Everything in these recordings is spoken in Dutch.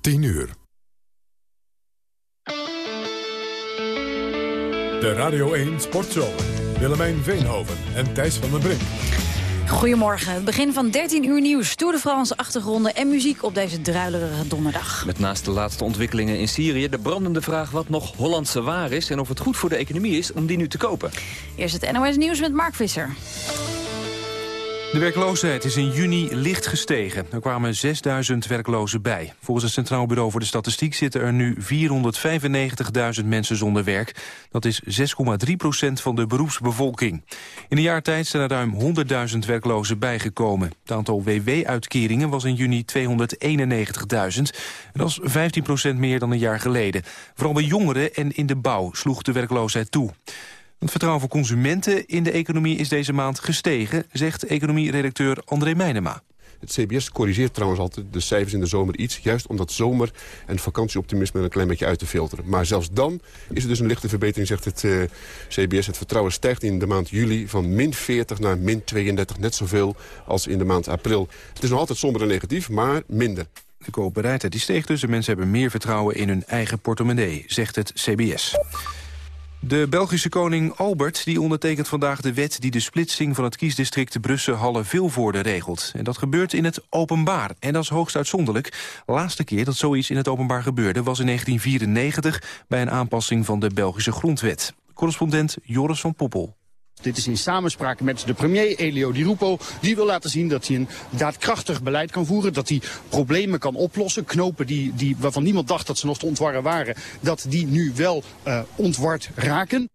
10 uur. De Radio 1 Sportshow. Willemijn Veenhoven en Thijs van den Brink. Goedemorgen. Het begin van 13 uur nieuws. Tour de France, achtergronden en muziek op deze druilerige donderdag. Met naast de laatste ontwikkelingen in Syrië... de brandende vraag wat nog Hollandse waar is... en of het goed voor de economie is om die nu te kopen. Eerst het NOS Nieuws met Mark Visser. De werkloosheid is in juni licht gestegen. Er kwamen 6000 werklozen bij. Volgens het Centraal Bureau voor de Statistiek zitten er nu 495.000 mensen zonder werk. Dat is 6,3 procent van de beroepsbevolking. In een jaar tijd zijn er ruim 100.000 werklozen bijgekomen. Het aantal WW-uitkeringen was in juni 291.000. Dat is 15 procent meer dan een jaar geleden. Vooral bij jongeren en in de bouw sloeg de werkloosheid toe. Het vertrouwen van consumenten in de economie is deze maand gestegen... zegt economieredacteur André Meijnema. Het CBS corrigeert trouwens altijd de cijfers in de zomer iets... juist om dat zomer- en vakantieoptimisme een klein beetje uit te filteren. Maar zelfs dan is er dus een lichte verbetering, zegt het uh, eh, CBS. Het vertrouwen stijgt in de maand juli van min 40 naar min 32. Net zoveel als in de maand april. Het is nog altijd somber en negatief, maar minder. De koopbereidheid die steeg dus en mensen hebben meer vertrouwen in hun eigen portemonnee, zegt het CBS. De Belgische koning Albert die ondertekent vandaag de wet... die de splitsing van het kiesdistrict Brussel-Halle-Vilvoorde regelt. En dat gebeurt in het openbaar. En dat is hoogst uitzonderlijk. De laatste keer dat zoiets in het openbaar gebeurde... was in 1994 bij een aanpassing van de Belgische grondwet. Correspondent Joris van Poppel. Dit is in samenspraak met de premier Elio Di Rupo. Die wil laten zien dat hij een daadkrachtig beleid kan voeren. Dat hij problemen kan oplossen. Knopen die, die, waarvan niemand dacht dat ze nog te ontwarren waren. Dat die nu wel uh, ontward raken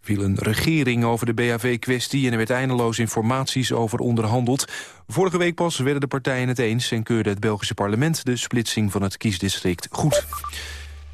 viel een regering over de BHV-kwestie... en er werd eindeloos informaties over onderhandeld. Vorige week pas werden de partijen het eens... en keurde het Belgische parlement de splitsing van het kiesdistrict goed.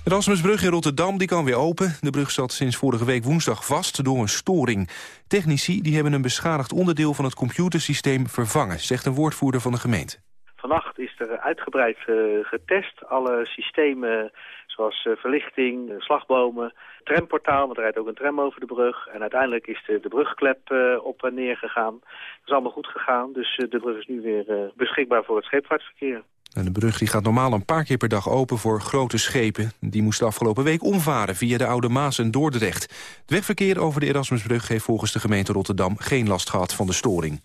De Rasmusbrug in Rotterdam die kan weer open. De brug zat sinds vorige week woensdag vast door een storing. Technici die hebben een beschadigd onderdeel van het computersysteem vervangen... zegt een woordvoerder van de gemeente. Vannacht is er uitgebreid uh, getest. Alle systemen zoals uh, verlichting, slagbomen, tramportaal... want er rijdt ook een tram over de brug. En uiteindelijk is de, brugklep uh, op en neer gegaan. Dat is allemaal goed gegaan, dus de brug is nu weer beschikbaar voor het scheepvaartverkeer. De brug die gaat normaal een paar keer per dag open voor grote schepen. Die moesten afgelopen week omvaren via de Oude Maas en Dordrecht. Het wegverkeer over de Erasmusbrug heeft volgens de gemeente Rotterdam geen last gehad van de storing.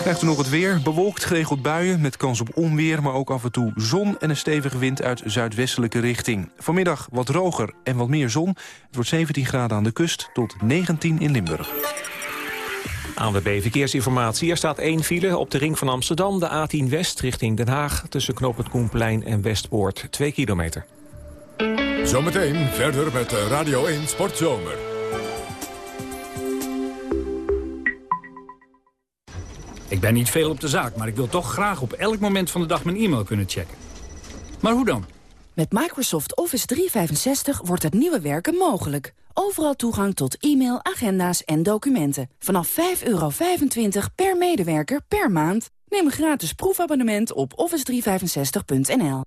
Krijgt u nog het weer. Bewolkt geregeld buien met kans op onweer... maar ook af en toe zon en een stevige wind uit zuidwestelijke richting. Vanmiddag wat droger en wat meer zon. Het wordt 17 graden aan de kust tot 19 in Limburg. Aan de B-verkeersinformatie. Er staat één file op de ring van Amsterdam, de A10 West richting Den Haag... tussen Knoop Koenplein en Westpoort, 2 kilometer. Zometeen verder met Radio 1 Sportzomer. Ik ben niet veel op de zaak, maar ik wil toch graag op elk moment van de dag mijn e-mail kunnen checken. Maar hoe dan? Met Microsoft Office 365 wordt het nieuwe werken mogelijk. Overal toegang tot e-mail, agenda's en documenten. Vanaf 5,25 per medewerker per maand. Neem een gratis proefabonnement op office365.nl.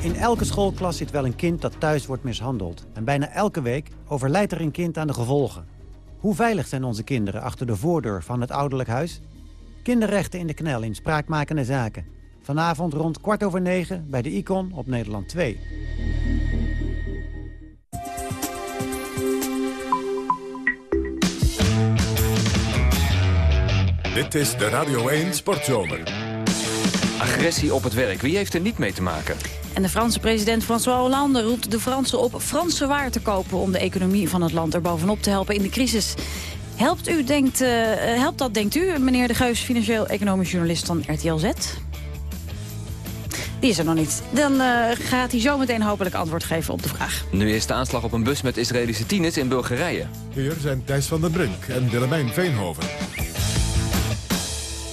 In elke schoolklas zit wel een kind dat thuis wordt mishandeld. En bijna elke week overlijdt er een kind aan de gevolgen. Hoe veilig zijn onze kinderen achter de voordeur van het ouderlijk huis? Kinderrechten in de knel in spraakmakende zaken. Vanavond rond kwart over negen bij de Icon op Nederland 2. Dit is de Radio 1 Sportzomer. Agressie op het werk. Wie heeft er niet mee te maken? En de Franse president François Hollande roept de Fransen op Franse waar te kopen... om de economie van het land er bovenop te helpen in de crisis. Helpt, u, denkt, uh, helpt dat, denkt u, meneer De Geus, financieel-economisch journalist van RTL Z? Die is er nog niet. Dan uh, gaat hij zo meteen hopelijk antwoord geven op de vraag. Nu is de aanslag op een bus met Israëlische tieners in Bulgarije. Hier zijn Thijs van den Brink en Willemijn Veenhoven.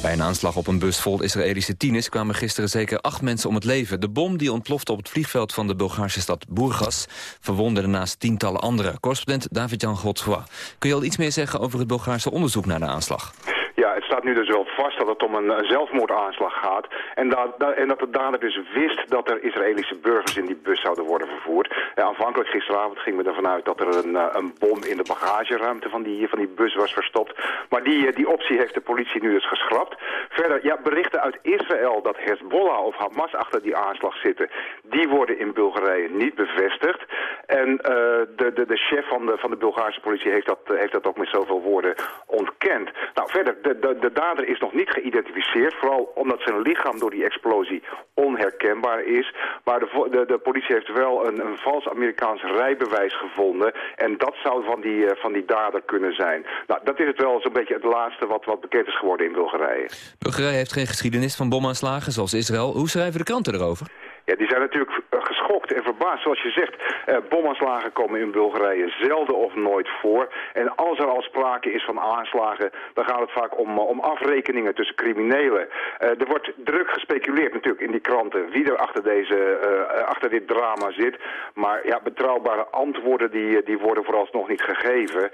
Bij een aanslag op een bus vol Israëlische tieners kwamen gisteren zeker acht mensen om het leven. De bom die ontplofte op het vliegveld van de Bulgaarse stad Burgas verwonderde naast tientallen anderen. Correspondent David-Jan Godfroy. Kun je al iets meer zeggen over het Bulgaarse onderzoek naar de aanslag? Staat nu dus wel vast dat het om een, zelfmoordaanslag gaat. En dat, en dat de dader dus wist dat er Israëlische burgers in die bus zouden worden vervoerd. aanvankelijk gisteravond gingen we ervan uit dat er een, een bom in de bagageruimte van die, van die bus was verstopt. Maar die, die optie heeft de politie nu dus geschrapt. Verder, ja, berichten uit Israël dat Hezbollah of Hamas achter die aanslag zitten, die worden in Bulgarije niet bevestigd. En de, de, de chef van de, van de Bulgaarse politie heeft dat, heeft dat ook met zoveel woorden ontkend. Nou, verder, de, de, de dader is nog niet geïdentificeerd. Vooral omdat zijn lichaam door die explosie onherkenbaar is. Maar de, de, de politie heeft wel een, een vals Amerikaans rijbewijs gevonden. En dat zou van die, uh, van die dader kunnen zijn. Nou, dat is het wel zo'n beetje het laatste wat, wat bekend is geworden in Bulgarije. Bulgarije heeft geen geschiedenis van bomaanslagen zoals Israël. Hoe schrijven de kranten erover? Ja, die zijn natuurlijk eh, en verbaasd. Zoals je zegt, eh, bomaanslagen komen in Bulgarije zelden of nooit voor. En als er al sprake is van aanslagen, dan gaat het vaak om, om afrekeningen tussen criminelen. Uh, er wordt druk gespeculeerd natuurlijk in die kranten wie er achter, deze, achter dit drama zit. Maar ja, betrouwbare antwoorden die, die worden vooralsnog niet gegeven.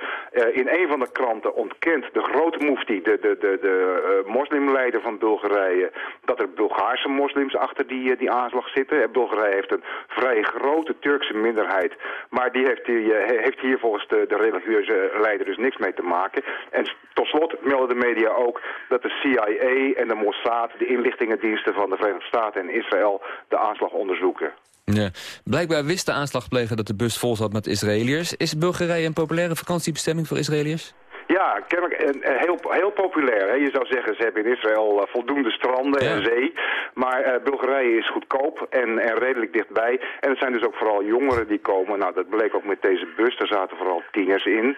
in een van de kranten ontkent de grote mufti, de, de, de, de moslimleider van Bulgarije, dat er Bulgaarse moslims achter die, die aanslag zitten. Bulgarije heeft een vrij grote Turkse minderheid. Maar die heeft, die, heeft hier volgens de, de religieuze leider dus niks mee te maken. En tot slot melden de media ook dat de CIA en de Mossad, de inlichtingendiensten van de Verenigde Staten en Israël, de aanslag onderzoeken. Ja. Blijkbaar wist de aanslagpleger dat de bus vol zat met Israëliërs. Is Bulgarije een populaire vakantiebestemming voor Israëliërs? Ja, kennelijk heel, heel populair. Hè. Je zou zeggen, ze hebben in Israël uh, voldoende stranden en zee. Maar uh, Bulgarije is goedkoop en, en redelijk dichtbij. En het zijn dus ook vooral jongeren die komen. Nou, dat bleek ook met deze bus. Daar zaten vooral tieners in.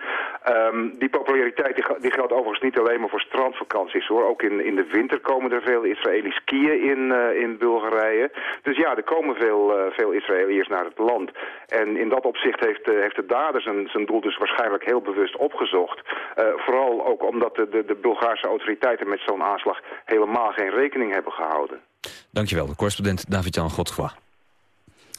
Um, die populariteit die, die, geldt overigens niet alleen maar voor strandvakanties. hoor. Ook in, in de winter komen er veel Israëli's skiën in, uh, in Bulgarije. Dus ja, er komen veel, veel Israëliërs naar het land. En in dat opzicht heeft, heeft de dader zijn, zijn doel dus waarschijnlijk heel bewust opgezocht. Uh, vooral ook omdat de, de, de Bulgaarse autoriteiten met zo'n aanslag helemaal geen rekening hebben gehouden. Dankjewel, de correspondent David-Jan Godfroy.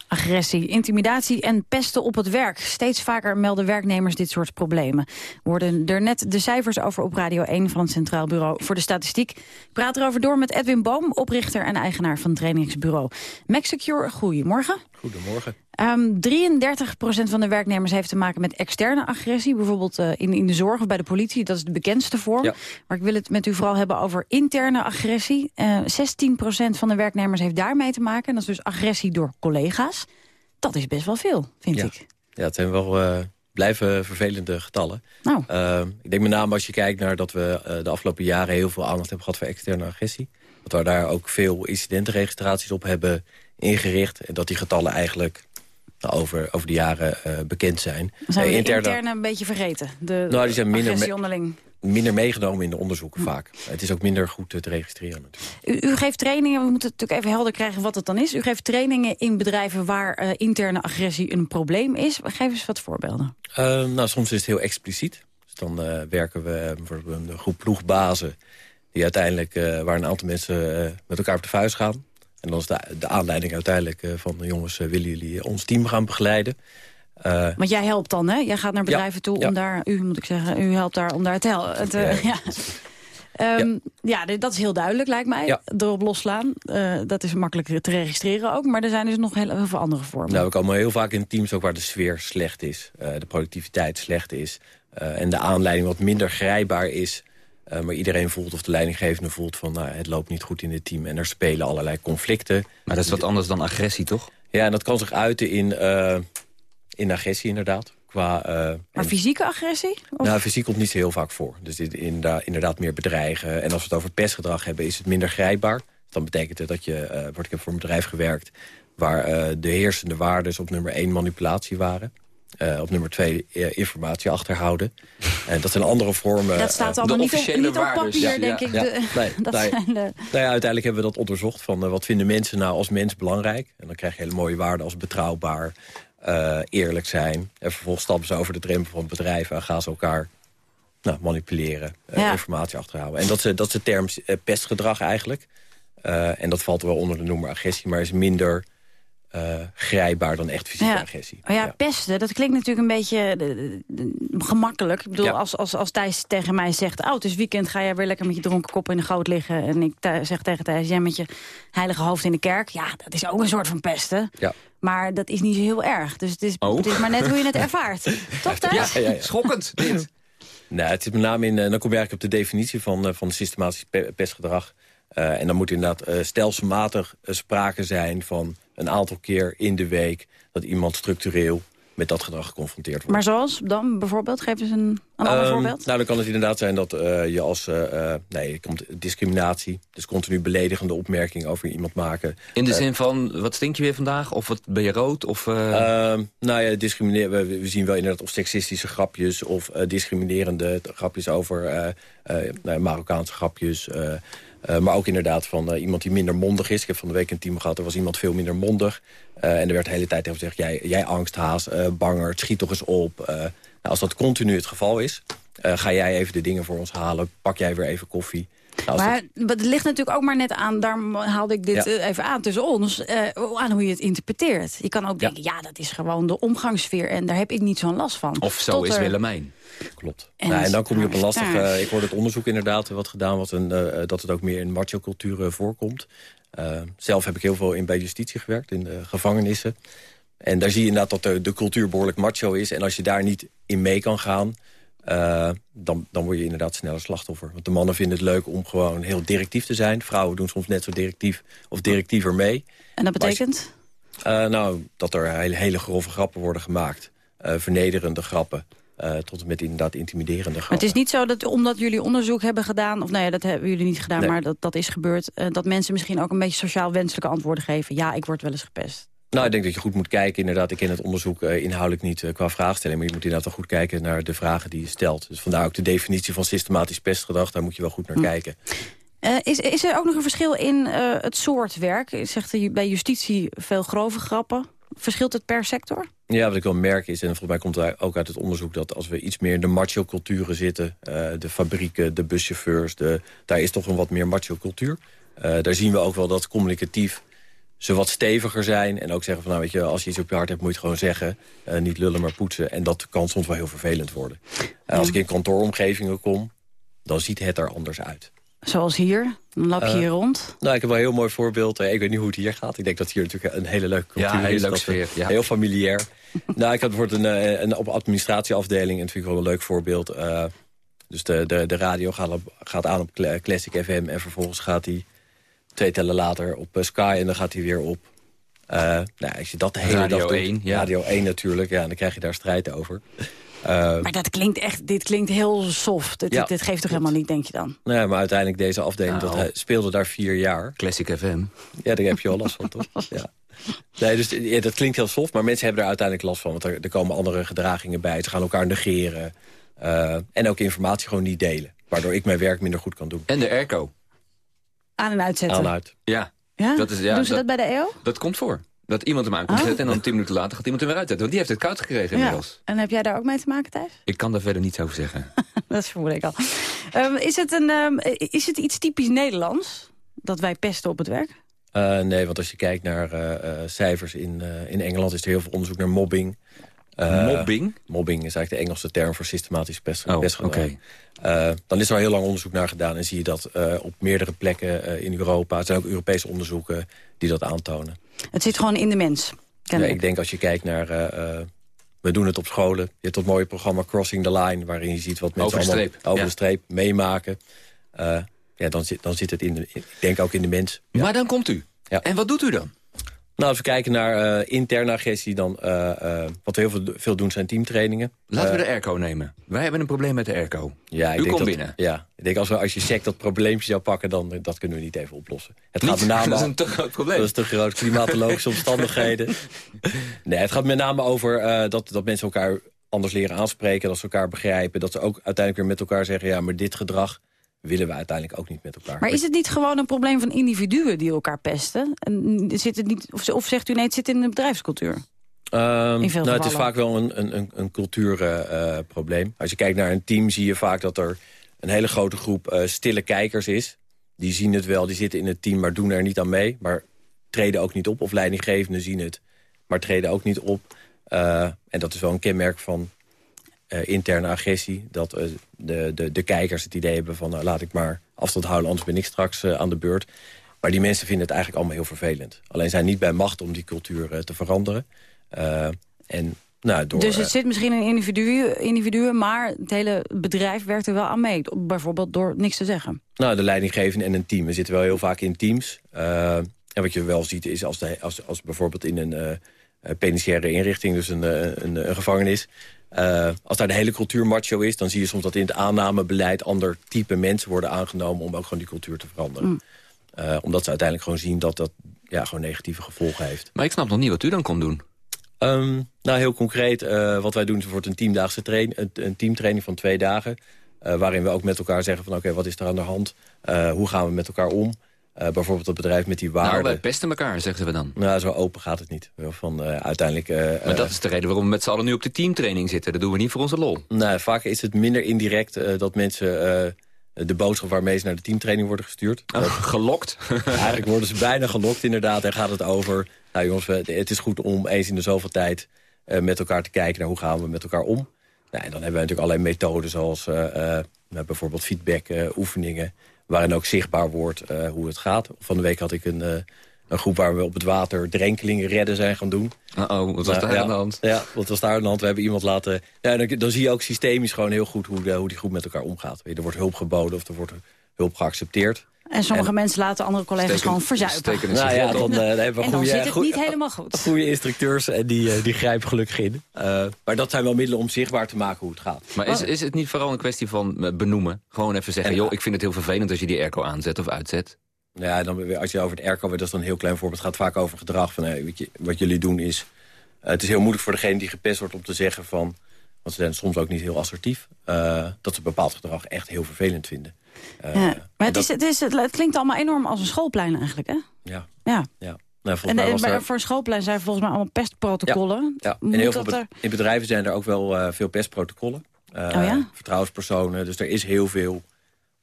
Agressie, intimidatie en pesten op het werk. Steeds vaker melden werknemers dit soort problemen. We hoorden er net de cijfers over op Radio 1 van het Centraal Bureau voor de Statistiek. Ik praat erover door met Edwin Boom, oprichter en eigenaar van het trainingsbureau MaxSecure. Goedemorgen. Goedemorgen. Um, 33% van de werknemers heeft te maken met externe agressie. Bijvoorbeeld uh, in, in de zorg of bij de politie. Dat is de bekendste vorm. Ja. Maar ik wil het met u vooral hebben over interne agressie. Uh, 16% van de werknemers heeft daarmee te maken. En dat is dus agressie door collega's. Dat is best wel veel, vind ja. ik. Ja, het zijn wel... Uh blijven vervelende getallen. Nou. Uh, ik denk met name als je kijkt naar dat we de afgelopen jaren... heel veel aandacht hebben gehad voor externe agressie. Dat we daar ook veel incidentenregistraties op hebben ingericht. En dat die getallen eigenlijk over, over de jaren uh, bekend zijn. De interne, interne een beetje vergeten? De nou, die zijn minder, onderling? minder meegenomen in de onderzoeken vaak. Het is ook minder goed te registreren natuurlijk. U, u, geeft trainingen, we moeten natuurlijk even helder krijgen wat het dan is. U geeft trainingen in bedrijven waar uh, interne agressie een probleem is. Geef eens wat voorbeelden. Uh, nou, soms is het heel expliciet. Dus dan werken we bijvoorbeeld een groep ploegbazen... Die uiteindelijk, waar een aantal mensen met elkaar op de vuist gaan. En dan is de, de aanleiding uiteindelijk van... jongens, willen jullie ons team gaan begeleiden? Uh, Want jij helpt dan, hè? Jij gaat naar bedrijven ja, toe om ja. daar... U moet ik zeggen, u helpt daar om daar te helpen. Te, ja. Um, ja. dat is heel duidelijk, lijkt mij. Erop losslaan. Uh, dat is makkelijk te registreren ook. Maar er zijn dus nog heel, heel veel andere vormen. Nou, we komen heel vaak in teams ook waar de sfeer slecht is. Uh, de productiviteit slecht is. en de aanleiding wat minder grijpbaar is. Maar iedereen voelt, of de leidinggevende voelt van... Nou, het loopt niet goed in het team. En er spelen allerlei conflicten. Maar dat is wat anders dan agressie, toch? Ja, en dat kan zich uiten in in agressie inderdaad. Qua, uh, maar fysieke agressie? Of? Nou, fysiek komt niet zo heel vaak voor. Dus dit inderdaad, inderdaad meer bedreigen. En als we het over pestgedrag hebben, is het minder grijpbaar. Dan betekent het dat je, uh, wordt ik heb voor een bedrijf gewerkt... waar uh, de heersende waarden op nummer 1 manipulatie waren. Uh, op nummer 2 uh, informatie achterhouden. En dat zijn andere vormen. Dat staat allemaal niet, op, niet op papier, ja, denk ja, ik. Ja. De, nee, dat nee, zijn de... nou ja, uiteindelijk hebben we dat onderzocht. Van, wat vinden mensen nou als mens belangrijk? En dan krijg je hele mooie waarden als betrouwbaar, eerlijk zijn. En vervolgens stappen ze over de drempel van het bedrijf... en gaan ze elkaar nou, manipuleren, informatie achterhouden. En dat is, dat is de term pestgedrag eigenlijk. en dat valt wel onder de noemer agressie, maar is minder uh, grijpbaar dan echt fysieke ja. agressie. Oh ja, pesten, dat klinkt natuurlijk een beetje uh, gemakkelijk. Ik bedoel, ja. als, als, als Thijs tegen mij zegt... oh, het is weekend, ga jij weer lekker met je dronken kop in de goot liggen... en ik zeg tegen Thijs, jij met je heilige hoofd in de kerk... ja, dat is ook een soort van pesten. Ja. Maar dat is niet zo heel erg. Dus het is, oh. het is maar net hoe je het ervaart. Toch, Thijs? Ja, ja, ja. Schokkend, dit. Nou, het zit met name in, dan kom je eigenlijk op de definitie van, van systematisch pe pestgedrag. Uh, en dan moet inderdaad uh, stelselmatig sprake zijn van een aantal keer in de week... dat iemand structureel met dat gedrag geconfronteerd wordt. Maar zoals dan bijvoorbeeld? Geef eens een, een ander um, voorbeeld. Nou, dan kan het inderdaad zijn dat uh, je als... Uh, nee, er komt discriminatie. Dus continu beledigende opmerkingen over iemand maken. In de zin van, wat stink je weer vandaag? Of wat, ben je rood? Of, uh... nou ja, discrimineren. We, we, zien wel inderdaad of seksistische grapjes... of discriminerende grapjes over nou, Marokkaanse grapjes... Uh, maar ook inderdaad van uh, iemand die minder mondig is. Ik heb van de week een team gehad, er was iemand veel minder mondig. Uh, en er werd de hele tijd over gezegd, jij, jij angsthaas, banger, schiet toch eens op. nou, als dat continu het geval is, ga jij even de dingen voor ons halen. Pak jij weer even koffie. Nou, maar dat... het ligt natuurlijk ook maar net aan, daar haalde ik dit ja. even aan tussen ons, aan hoe je het interpreteert. Je kan ook denken, ja. ja, dat is gewoon de omgangssfeer en daar heb ik niet zo'n last van. Of zo Tot is er... Willemijn. Klopt. En, nou, en dan kom je op een lastig... Uh, ik hoorde het onderzoek inderdaad wat gedaan was... En, uh, dat het ook meer in macho-culturen voorkomt. Uh, zelf heb ik heel veel in, bij justitie gewerkt, in de gevangenissen. En daar zie je inderdaad dat de, de cultuur behoorlijk macho is. En als je daar niet in mee kan gaan... dan, dan word je inderdaad sneller slachtoffer. Want de mannen vinden het leuk om gewoon heel directief te zijn. Vrouwen doen soms net zo directief of directiever mee. En dat betekent? Nou, dat er hele, hele grove grappen worden gemaakt. vernederende grappen. Uh, tot en met inderdaad intimiderende. Het is niet zo dat omdat jullie onderzoek hebben gedaan... of nou dat hebben jullie niet gedaan, nee. maar dat, dat is gebeurd... Uh, dat mensen misschien ook een beetje sociaal wenselijke antwoorden geven. Ja, ik word wel eens gepest. Nou, ik denk dat je goed moet kijken. Inderdaad, ik ken het onderzoek uh, inhoudelijk niet qua vraagstelling... maar je moet inderdaad wel goed kijken naar de vragen die je stelt. Dus vandaar ook de definitie van systematisch pestgedrag. Daar moet je wel goed naar hm. kijken. is, is er ook nog een verschil in het soort werk? Zegt er bij justitie veel grove grappen? Verschilt het per sector? Ja, wat ik wel merk is, en volgens mij komt het ook uit het onderzoek... dat als we iets meer in de macho-culturen zitten... Uh, de fabrieken, de buschauffeurs, de, daar is toch een wat meer macho-cultuur. Uh, daar zien we ook wel dat communicatief ze wat steviger zijn. En ook zeggen van, nou weet je, als je iets op je hart hebt... moet je het gewoon zeggen, uh, niet lullen maar poetsen. En dat kan soms wel heel vervelend worden. als ik in kantooromgevingen kom, dan ziet het er anders uit. Zoals hier? Dan loop je uh, hier rond? Nou, ik heb wel een heel mooi voorbeeld. Ik weet niet hoe het hier gaat. Ik denk dat hier natuurlijk een hele leuke cultuur ja, een hele is. Leuke sfeer, ja. Heel familiair. nou, ik had bijvoorbeeld een, een op administratieafdeling. En dat vind ik wel een leuk voorbeeld. Uh, dus de, de, de radio gaat, op, gaat aan op Classic FM. En vervolgens gaat hij twee tellen later op Sky. En dan gaat hij weer op... Uh, nou, als je dat de hele radio dag doet, 1, ja. Radio 1 natuurlijk. Ja, dan krijg je daar strijd over. Uh, maar dat klinkt echt, dit klinkt heel soft. Dit, ja, dit geeft toch helemaal niet, denk je dan? Nee, maar uiteindelijk deze afdeling, Nou. dat, hij speelde daar vier jaar. Classic FM. Ja, daar heb je al last van, toch? Ja. Nee, dus ja, dat klinkt heel soft, maar mensen hebben er uiteindelijk last van. Want er, er komen andere gedragingen bij. Ze gaan elkaar negeren. Uh, en ook informatie gewoon niet delen. Waardoor ik mijn werk minder goed kan doen. En de airco. Aan en uitzetten. Aan uit. Ja. Ja? Dat is, ja Doen ze dat, bij de EO? Dat komt voor. Dat iemand hem aan komt Oh. zetten en dan tien minuten later gaat iemand hem weer uitzetten. Want die heeft het koud gekregen Ja. inmiddels. En heb jij daar ook mee te maken, Thijs? Ik kan daar verder niets over zeggen. dat vermoed ik al. Um, is, het een, um, is het iets typisch Nederlands? Dat wij pesten op het werk? Uh, nee, want als je kijkt naar uh, uh, cijfers in, in Engeland... is er heel veel onderzoek naar mobbing. Mobbing? Mobbing is eigenlijk de Engelse term voor systematisch pest, Oh, pestgedrag. oké. dan is er al heel lang onderzoek naar gedaan. En zie je dat op meerdere plekken in Europa... er zijn ook Europese onderzoeken die dat aantonen. Het zit gewoon in de mens. Ja, ik denk als je kijkt naar... we doen het op scholen. Je hebt dat mooie programma Crossing the Line... waarin je ziet wat mensen Over de allemaal streep, over ja. de streep meemaken. ja, dan zit, dan zit het in de, ik denk ook in de mens. Ja. Maar dan komt u. Ja. En wat doet u dan? Nou, als we kijken naar uh, interne agressie, dan uh, uh, wat we heel veel, veel doen zijn teamtrainingen. Laten we de airco nemen. Wij hebben een probleem met de airco. Ja, ik denk komt dat, binnen. Ja, ik denk als, we, als je sec dat probleempje zou pakken, dan dat kunnen we niet even oplossen. Het Niet? gaat met name dat is een te groot probleem. Dat is te groot, klimatologische omstandigheden. Nee, het gaat met name over dat, dat mensen elkaar anders leren aanspreken, dat ze elkaar begrijpen, dat ze ook uiteindelijk weer met elkaar zeggen, ja, maar dit gedrag willen we uiteindelijk ook niet met elkaar. Maar is het niet gewoon een probleem van individuen die elkaar pesten? En zit het niet, of, of zegt u nee, het zit in de bedrijfscultuur? Um, nou, het is vaak wel een, een, een cultuurprobleem. Als je kijkt naar een team zie je vaak dat er een hele grote groep uh, stille kijkers is. Die zien het wel, die zitten in het team, maar doen er niet aan mee. Maar treden ook niet op. Of leidinggevenden zien het, maar treden ook niet op. Uh, en dat is wel een kenmerk van uh, interne agressie. Dat uh, de, de, de kijkers het idee hebben van... Nou, laat ik maar afstand houden, anders ben ik straks aan de beurt. Maar die mensen vinden het eigenlijk allemaal heel vervelend. Alleen zijn niet bij macht om die cultuur te veranderen. en nou, door, dus het zit misschien in individuen, individuen, maar het hele bedrijf werkt er wel aan mee. Bijvoorbeeld door niks te zeggen. Nou, de leidinggevende en een team. We zitten wel heel vaak in teams. En wat je wel ziet is als, de, als, als bijvoorbeeld in een penitentiaire inrichting... dus een, een, een gevangenis... Uh, als daar de hele cultuur macho is... dan zie je soms dat in het aannamebeleid... ander type mensen worden aangenomen om ook gewoon die cultuur te veranderen. Mm. omdat ze uiteindelijk gewoon zien dat dat ja, gewoon negatieve gevolgen heeft. Maar ik snap nog niet wat u dan kon doen. Um, nou, heel concreet, uh, wat wij doen wordt een tiendaagse train, een, een teamtraining van twee dagen. Waarin we ook met elkaar zeggen van oké, wat is er aan de hand? Hoe gaan we met elkaar om? Bijvoorbeeld het bedrijf met die waarden. Nou, wij pesten elkaar, zeggen we dan. Nou, zo open gaat het niet. Van, uiteindelijk, maar dat is de reden waarom we met z'n allen nu op de teamtraining zitten. Dat doen we niet voor onze lol. Nou, vaak is het minder indirect dat mensen de boodschap waarmee ze naar de teamtraining worden gestuurd. Oh, gelokt? Eigenlijk worden ze bijna gelokt inderdaad. En gaat het over, nou jongens, het is goed om eens in de zoveel tijd... Uh, met elkaar te kijken naar hoe gaan we met elkaar om. Nou, en dan hebben we natuurlijk allerlei methoden zoals uh, uh, bijvoorbeeld feedback oefeningen... waarin ook zichtbaar wordt hoe het gaat. Van de week had ik een, een groep waar we op het water drenkelingen redden zijn gaan doen. Uh-oh, wat was daar ja, aan de hand? Ja, wat was daar aan de hand? We hebben iemand laten... Ja, dan, dan zie je ook systemisch gewoon heel goed hoe, de, hoe die groep met elkaar omgaat. Er wordt hulp geboden of er wordt hulp geaccepteerd. En sommige mensen laten andere collega's gewoon verzuipen. Nou ja, dan, uh, dan hebben we goede, zit het niet helemaal goed. Goede instructeurs en die, uh, die grijpen gelukkig in. Uh, maar dat zijn wel middelen om zichtbaar te maken hoe het gaat. Maar is, is het niet vooral een kwestie van benoemen? Gewoon even zeggen, en, joh, ik vind het heel vervelend als je die airco aanzet of uitzet. Ja, dan, als je over het airco, dat is dan een heel klein voorbeeld. Het gaat vaak over gedrag. Van, weet je, wat jullie doen is... het is heel moeilijk voor degene die gepest wordt om te zeggen van... want ze zijn soms ook niet heel assertief... dat ze bepaald gedrag echt heel vervelend vinden. Uh, ja. Maar het, is, het, is, het, klinkt allemaal enorm als een schoolplein eigenlijk, hè? Ja. ja. ja. Nou, en, en voor een schoolplein zijn volgens mij allemaal pestprotocollen. Ja, ja. En heel veel er... in bedrijven zijn er ook wel uh, veel pestprotocollen. Uh, oh ja? Vertrouwenspersonen, dus er is heel veel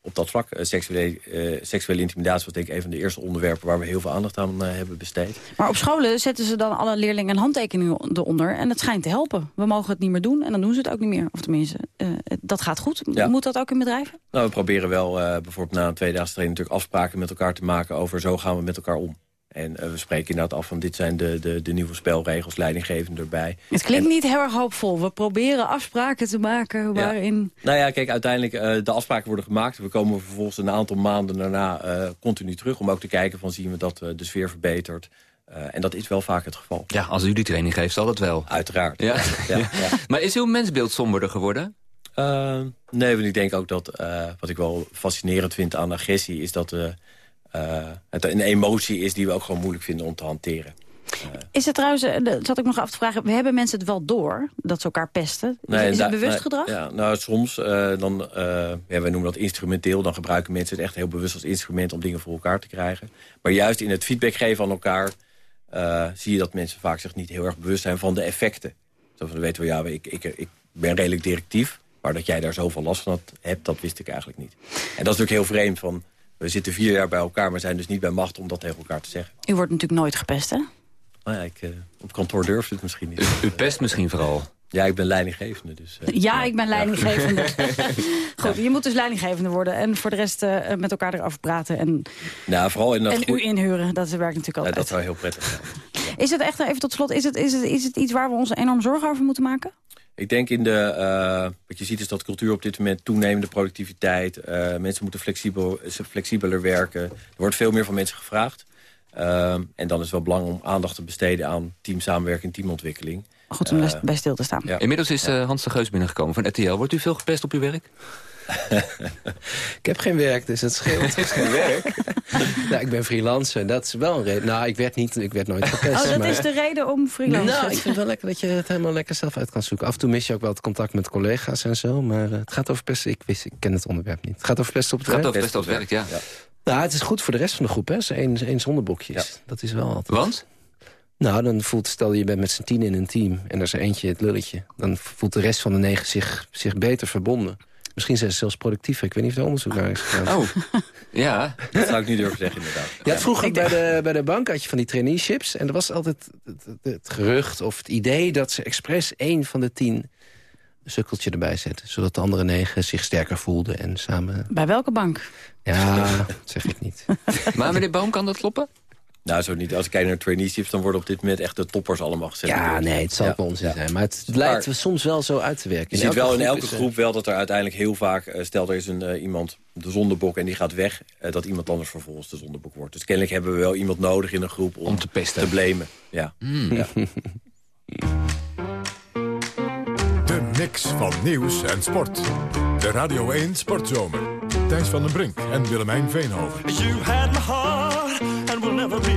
op dat vlak. Uh, seksuele, uh, seksuele intimidatie was denk ik een van de eerste onderwerpen... waar we heel veel aandacht aan uh, hebben besteed. Maar op scholen zetten ze dan alle leerlingen een handtekening eronder... en het schijnt te helpen. We mogen het niet meer doen en dan doen ze het ook niet meer. Of tenminste, dat gaat goed. Ja. Moet dat ook in bedrijven? Nou, we proberen wel bijvoorbeeld na een tweedaagse training... natuurlijk afspraken met elkaar te maken over zo gaan we met elkaar om. En uh, we spreken inderdaad af van dit zijn de, de, de nieuwe spelregels, leidinggevende erbij. Het klinkt niet heel erg hoopvol. We proberen afspraken te maken waarin... Ja. Nou ja, kijk, uiteindelijk uh, de afspraken worden gemaakt. We komen vervolgens een aantal maanden daarna uh, continu terug... om ook te kijken van zien we dat de sfeer verbetert. en dat is wel vaak het geval. Ja, als u die training geeft, zal dat wel. Uiteraard. Ja. ja, ja. maar is uw mensbeeld somberder geworden? nee, want ik denk ook dat wat ik wel fascinerend vind aan agressie... is dat uh, het een emotie is die we ook gewoon moeilijk vinden om te hanteren. Uh, is het trouwens, eh, dat zat ik nog af te vragen, we hebben mensen het wel door dat ze elkaar pesten? Nee, is het bewust nee, gedrag? Ja, nou soms, uh, dan, uh, ja, wij noemen dat instrumenteel, dan gebruiken mensen het echt heel bewust als instrument om dingen voor elkaar te krijgen. Maar juist in het feedback geven aan elkaar zie je dat mensen vaak zich niet heel erg bewust zijn van de effecten. Zo van, weten we, ja, ik, ik, ik ben redelijk directief, maar dat jij daar zoveel last van hebt, dat wist ik eigenlijk niet. En dat is natuurlijk heel vreemd van we zitten vier jaar bij elkaar, maar zijn dus niet bij macht om dat tegen elkaar te zeggen. U wordt natuurlijk nooit gepest, hè? Nou ja, ik, uh, op kantoor durft het misschien niet. U, u, pest misschien vooral? Ja, ik ben leidinggevende. Dus, uh, ja, ik ben leidinggevende. Goed, je moet dus leidinggevende worden. En voor de rest uh, met elkaar erover praten. En, nou, vooral in dat en u inhuren, dat werkt natuurlijk altijd. Ja, dat zou heel prettig zijn. Is het echt, even tot slot, is het, is, het, is het iets waar we ons enorm zorgen over moeten maken? Ik denk in de, uh, wat je ziet is dat cultuur op dit moment toenemende productiviteit. Uh, mensen moeten flexibel, flexibeler werken. Er wordt veel meer van mensen gevraagd. Uh, en dan is het wel belangrijk om aandacht te besteden aan teamsamenwerking, teamontwikkeling. Goed om bij stil te staan. Ja. Inmiddels is Hans de Geus binnengekomen van RTL. Wordt u veel gepest op uw werk? ik heb geen werk, dus dat scheelt. geen werk? nou, ik ben freelancer. Dat is wel een reden. Nou, ik werd, niet, ik werd nooit gepest. Oh, dat is de reden om freelancer Nou, ik vind het wel lekker dat je het helemaal lekker zelf uit kan zoeken. Af en toe mis je ook wel het contact met collega's en zo. Maar uh, het gaat over pesten. Ik, wist, ik ken het onderwerp niet. Het gaat over pesten op het, het werk. Het gaat over pesten op het werk, ja. ja. Nou, het is goed voor de rest van de groep, hè. Eén één zondebokje Ja. Dat is wel altijd. Want? Nou, dan voelt, stel je bent met z'n tien in een team... en er is er eentje het lulletje... dan voelt de rest van de negen zich, zich beter verbonden. Misschien zijn ze zelfs productiever. Ik weet niet of er onderzoek naar is gedaan. Oh, ja. Dat zou ik niet durven zeggen, inderdaad. Ja, vroeger bij de, bij de bank had je van die traineeships. En er was altijd het, het, het gerucht of het idee dat ze expres één van de tien sukkeltje erbij zetten. Zodat de andere negen zich sterker voelden en samen... Bij welke bank? Ja, dat zeg ik niet. Maar meneer Boom, kan dat kloppen? Nou, zo niet. Als ik kijk naar traineeships, dan worden op dit moment echt de toppers allemaal gezet. Ja, nee, het zal Ja. bij ons niet Ja. zijn. Maar het lijkt we soms wel zo uit te werken. Je ziet wel in elke is, groep wel dat er uiteindelijk heel vaak... eh, stel, er is een, eh, iemand de zondebok en die gaat weg... eh, dat iemand anders vervolgens de zondebok wordt. Dus kennelijk hebben we wel iemand nodig in een groep om, te pesten. te blamen. Ja. ja. De mix van nieuws en sport. De Radio 1 Sportzomer. Thijs van den Brink en Willemijn Veenhoven. You had my heart, never be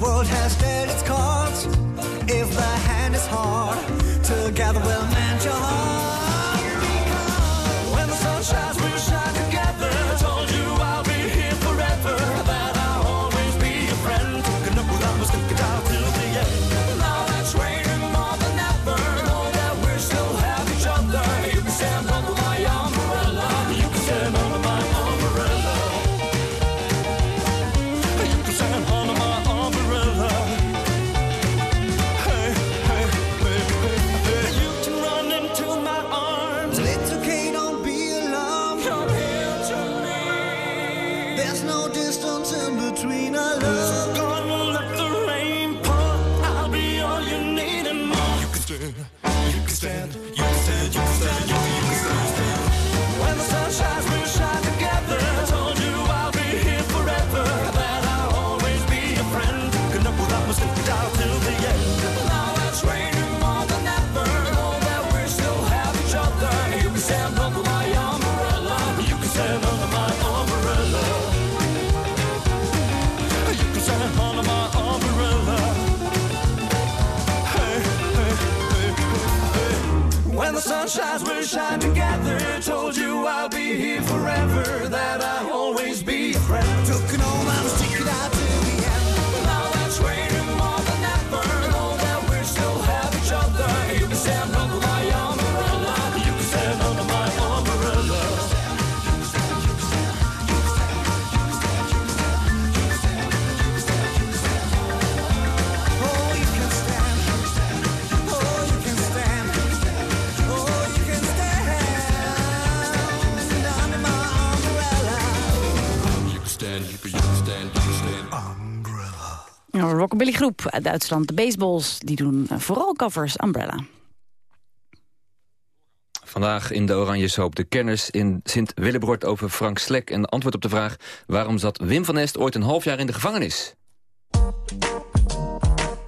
World has When the sun shines, we'll shine together. Told you I'll be here forever. That I'll always be your friend. Took an oath, I must stick Een rockabilly groep uit Duitsland, de Baseballs, die doen vooral covers Umbrella. Vandaag in de Oranje Soap de kenners in Sint-Willebroord over Frank Slek... en antwoord op de vraag waarom zat Wim van Nest ooit een half jaar in de gevangenis?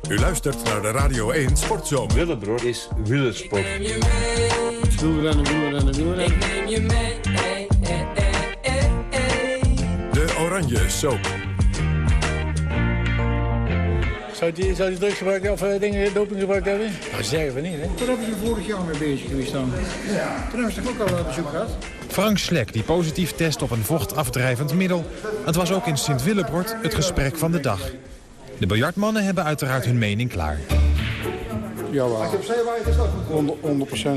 U luistert naar de Radio 1 Sportzomer. Willebroord is wielersport. Ik neem je mee. De Oranje Soap. Zou die, zou die drugs gebruikt of uh, dingen, doping gebruikt hebben? Nou, zeggen we niet, hè? Daar hebben ze vorig jaar mee bezig geweest dan. Ja. Toen hebben ze toch ook al een bezoek gehad. Frank Slek, die positief test op een vochtafdrijvend middel. Het was ook in Sint-Willebroord het gesprek van de dag. De biljartmannen hebben uiteraard hun mening klaar. Jawel. 100%,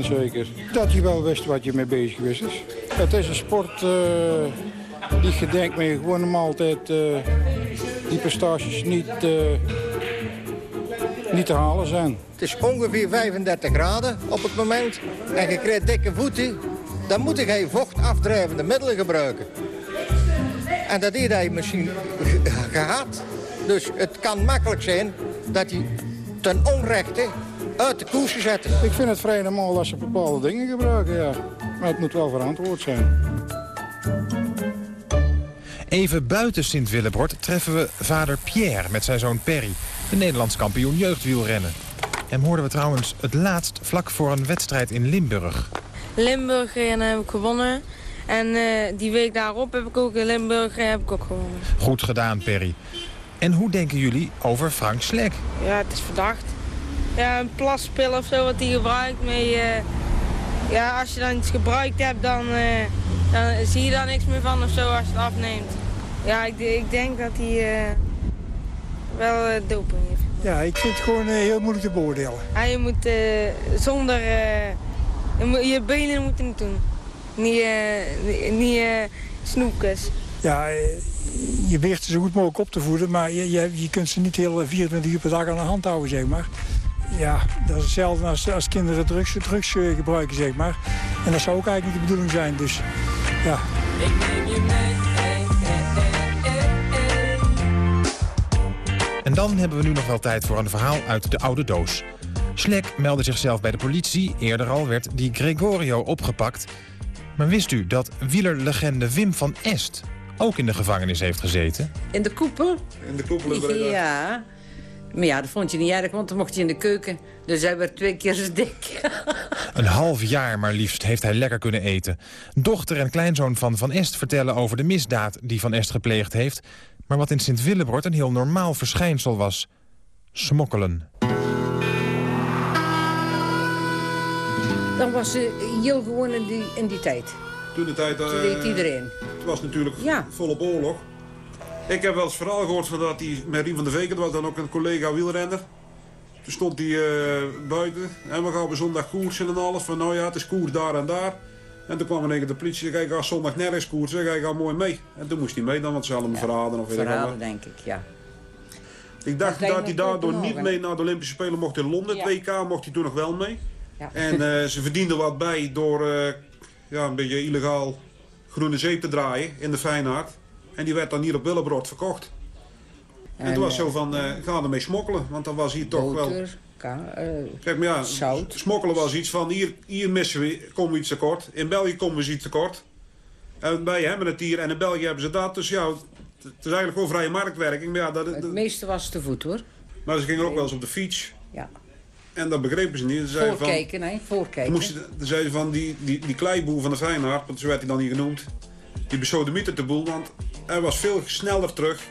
100% zeker. Dat je wel wist wat je mee bezig geweest is. Het is een sport uh, die gedenkt mee gewoon altijd uh, die prestaties niet, uh, niet te halen zijn. Het is ongeveer 35 graden op het moment en je krijgt dikke voeten. Dan moet je geen vochtafdrijvende middelen gebruiken. En dat heeft hij misschien gehad. Dus het kan makkelijk zijn dat hij ten onrechte uit de koers gezet is. Ik vind het vrij normaal dat ze bepaalde dingen gebruiken, ja. Maar het moet wel verantwoord zijn. Even buiten Sint-Willebord treffen we vader Pierre met zijn zoon Perry... de Nederlands kampioen jeugdwielrennen. Hem hoorden we trouwens het laatst vlak voor een wedstrijd in Limburg. Limburg en heb ik gewonnen. En eh, die week daarop heb ik ook in Limburg heb ik ook gewonnen. Goed gedaan, Perry. En hoe denken jullie over Frank Slek? Ja, het is verdacht. Ja, een plaspil of zo wat hij gebruikt. Mee, eh, ja, als je dan iets gebruikt hebt, dan, eh, dan zie je daar niks meer van of zo als je het afneemt. Ja, ik, ik denk dat hij eh, wel eh, doping heeft. Ja, ik vind het gewoon eh, heel moeilijk te beoordelen. Ja, je moet eh, zonder... eh, je, moet- je benen moeten niet doen. Niet, eh, niet snoepjes. Ja, je weert ze zo goed mogelijk op te voeden, maar je, je, je kunt ze niet heel 24 uur per dag aan de hand houden, zeg maar. Ja, dat is hetzelfde als, als kinderen drugs, drugs gebruiken, zeg maar. En dat zou ook eigenlijk niet de bedoeling zijn, dus ja. En dan hebben we nu nog wel tijd voor een verhaal uit de oude doos. Slek meldde zichzelf bij de politie. Eerder al werd die Gregorio opgepakt. Maar wist u dat wielerlegende Wim van Est ook in de gevangenis heeft gezeten? In de koepel? In de koepel Ja. Maar ja, dat vond je niet erg, want dan mocht je in de keuken. Dus hij werd twee keer zo dik. Een half jaar maar liefst heeft hij lekker kunnen eten. Dochter en kleinzoon van Van Est vertellen over de misdaad die Van Est gepleegd heeft. Maar wat in Sint-Willebord een heel normaal verschijnsel was. Smokkelen. Dan was ze heel gewoon in die, in die tijd. Toen de tijd... Toen eh, deed iedereen. Het was natuurlijk Ja. volop oorlog. Ik heb wel eens verhaal gehoord van dat hij met Rien van der Veken, dat was dan ook een collega wielrenner. Toen stond hij eh, buiten en we gaan op zondag koersen en alles. Van nou ja, het is koers daar en daar. En toen kwam in één keer de politie. Kijk, als zondag nergens koersen, hij gaat mooi mee. En toen moest hij mee dan, want ze hadden hem verraden of weet ik Verhalen, wat. denk ik, ja. Ik dacht Dat hij daardoor niet mogen. mee naar de Olympische Spelen mocht in Londen. Ja. Het WK mocht hij toen nog wel mee. Ja. En eh, ze verdienden wat bij door eh, ja, een beetje illegaal groene zeep te draaien in de Feyenoord. En die werd dan hier op Willebrod verkocht. En, En, toen was eh, zo van, eh ga ermee smokkelen. Want dan was hier toch wel... Boter, Kijk, maar ja, smokkelen was iets van, hier, hier missen we, komen we iets tekort. In België komen we iets tekort. En wij hebben het hier en in België hebben ze dat. Dus ja, het is eigenlijk gewoon vrije marktwerking. Maar, ja, dat, het meeste was te voet, hoor. maar ze gingen ook wel eens op de fiets. Ja. En dat begrepen ze niet. Ze zeiden van, hè? moest dan zeiden ze van die, die, die kleiboer van de Feyenoord, want zo werd hij dan hier genoemd. Die besodemieterde de boel, want hij was veel sneller terug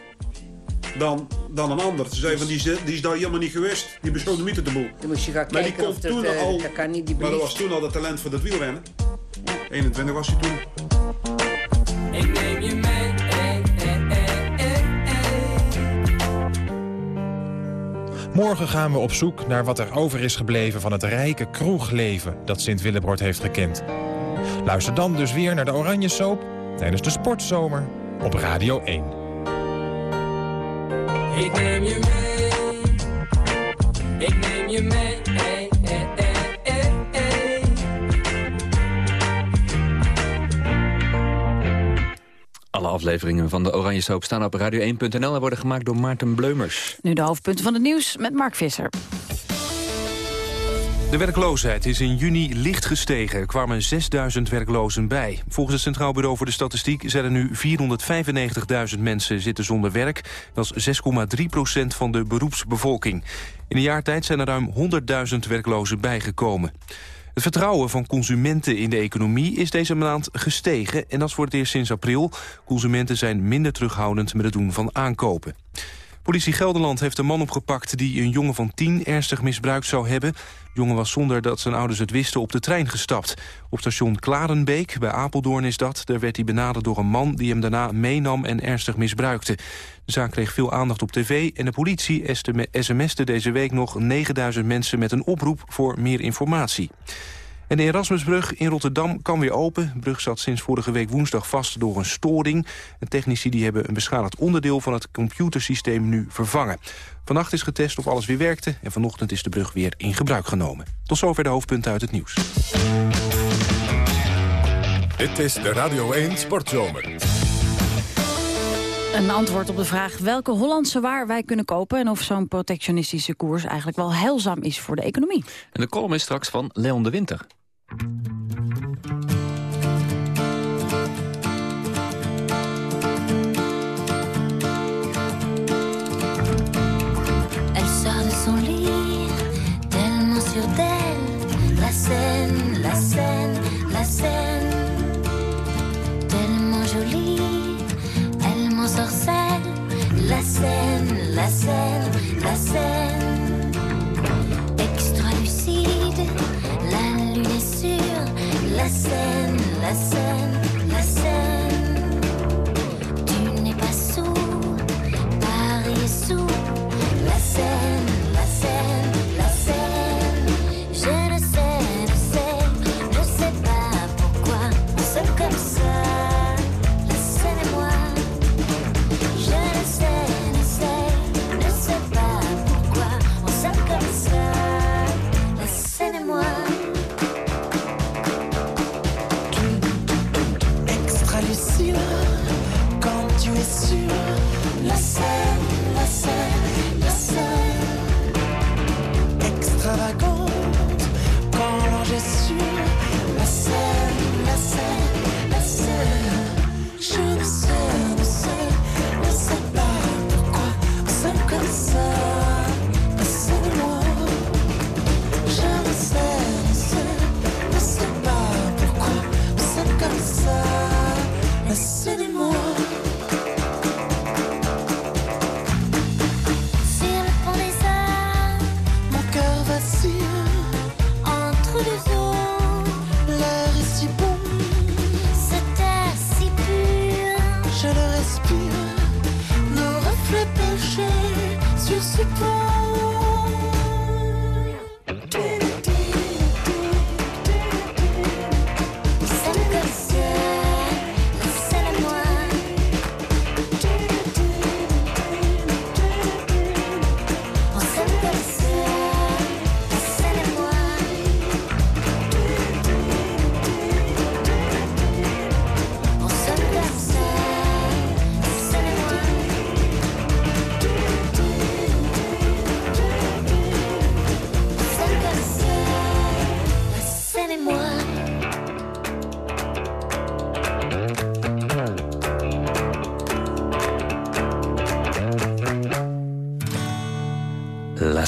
dan, dan een ander. Ze zeiden van die, is- die is daar helemaal niet geweest. Die besodemieterde de boel. Dan moest je gaan Maar die kijken komt of dat, toen eh, al, dat kan niet, die maar dat was toen al het talent voor het wielrennen. 21 was hij toen. Ik neem je mee. eh, eh, eh, eh, eh. Morgen gaan we op zoek naar wat er over is gebleven van het rijke kroegleven dat Sint-Willebord heeft gekend. Luister dan dus weer naar de Oranje Soap tijdens de Sportzomer op Radio 1. Ik neem je mee. Ik neem je mee. Alle afleveringen van de Oranje Soap staan op radio1.nl en worden gemaakt door Maarten Bleumers. Nu de hoofdpunten van het nieuws met Mark Visser. De werkloosheid is in juni licht gestegen. Er kwamen 6000 werklozen bij. Volgens het Centraal Bureau voor de Statistiek... zijn er nu 495.000 mensen zitten zonder werk. Dat is 6,3 procent van de beroepsbevolking. In een jaar tijd zijn er ruim 100.000 werklozen bijgekomen. Het vertrouwen van consumenten in de economie is deze maand gestegen... en dat is voor het eerst sinds april. Consumenten zijn minder terughoudend met het doen van aankopen. Politie Gelderland heeft een man opgepakt die een jongen van 10 ernstig misbruikt zou hebben. Jongen was zonder dat zijn ouders het wisten op de trein gestapt. Op station Klarenbeek, bij Apeldoorn is dat, daar werd hij benaderd door een man die hem daarna meenam en ernstig misbruikte. De zaak kreeg veel aandacht op tv en de politie sms'te deze week nog 9000 mensen met een oproep voor meer informatie. En de Erasmusbrug in Rotterdam kan weer open. De brug zat sinds vorige week woensdag vast door een storing. En technici die hebben een beschadigd onderdeel van het computersysteem nu vervangen. Vannacht is getest of alles weer werkte en vanochtend is de brug weer in gebruik genomen. Tot zover de hoofdpunten uit het nieuws. Dit is de Radio 1 Sportzomer. Een antwoord op de vraag welke Hollandse waar wij kunnen kopen... en of zo'n protectionistische koers eigenlijk wel heilzaam is voor de economie. En de column is straks van Leon de Winter. Elle sort de son lit, tellement sûre d'elle. La scène, la scène, la scène. Tellement jolie, elle m'en sorcelle. La scène, la scène, la scène.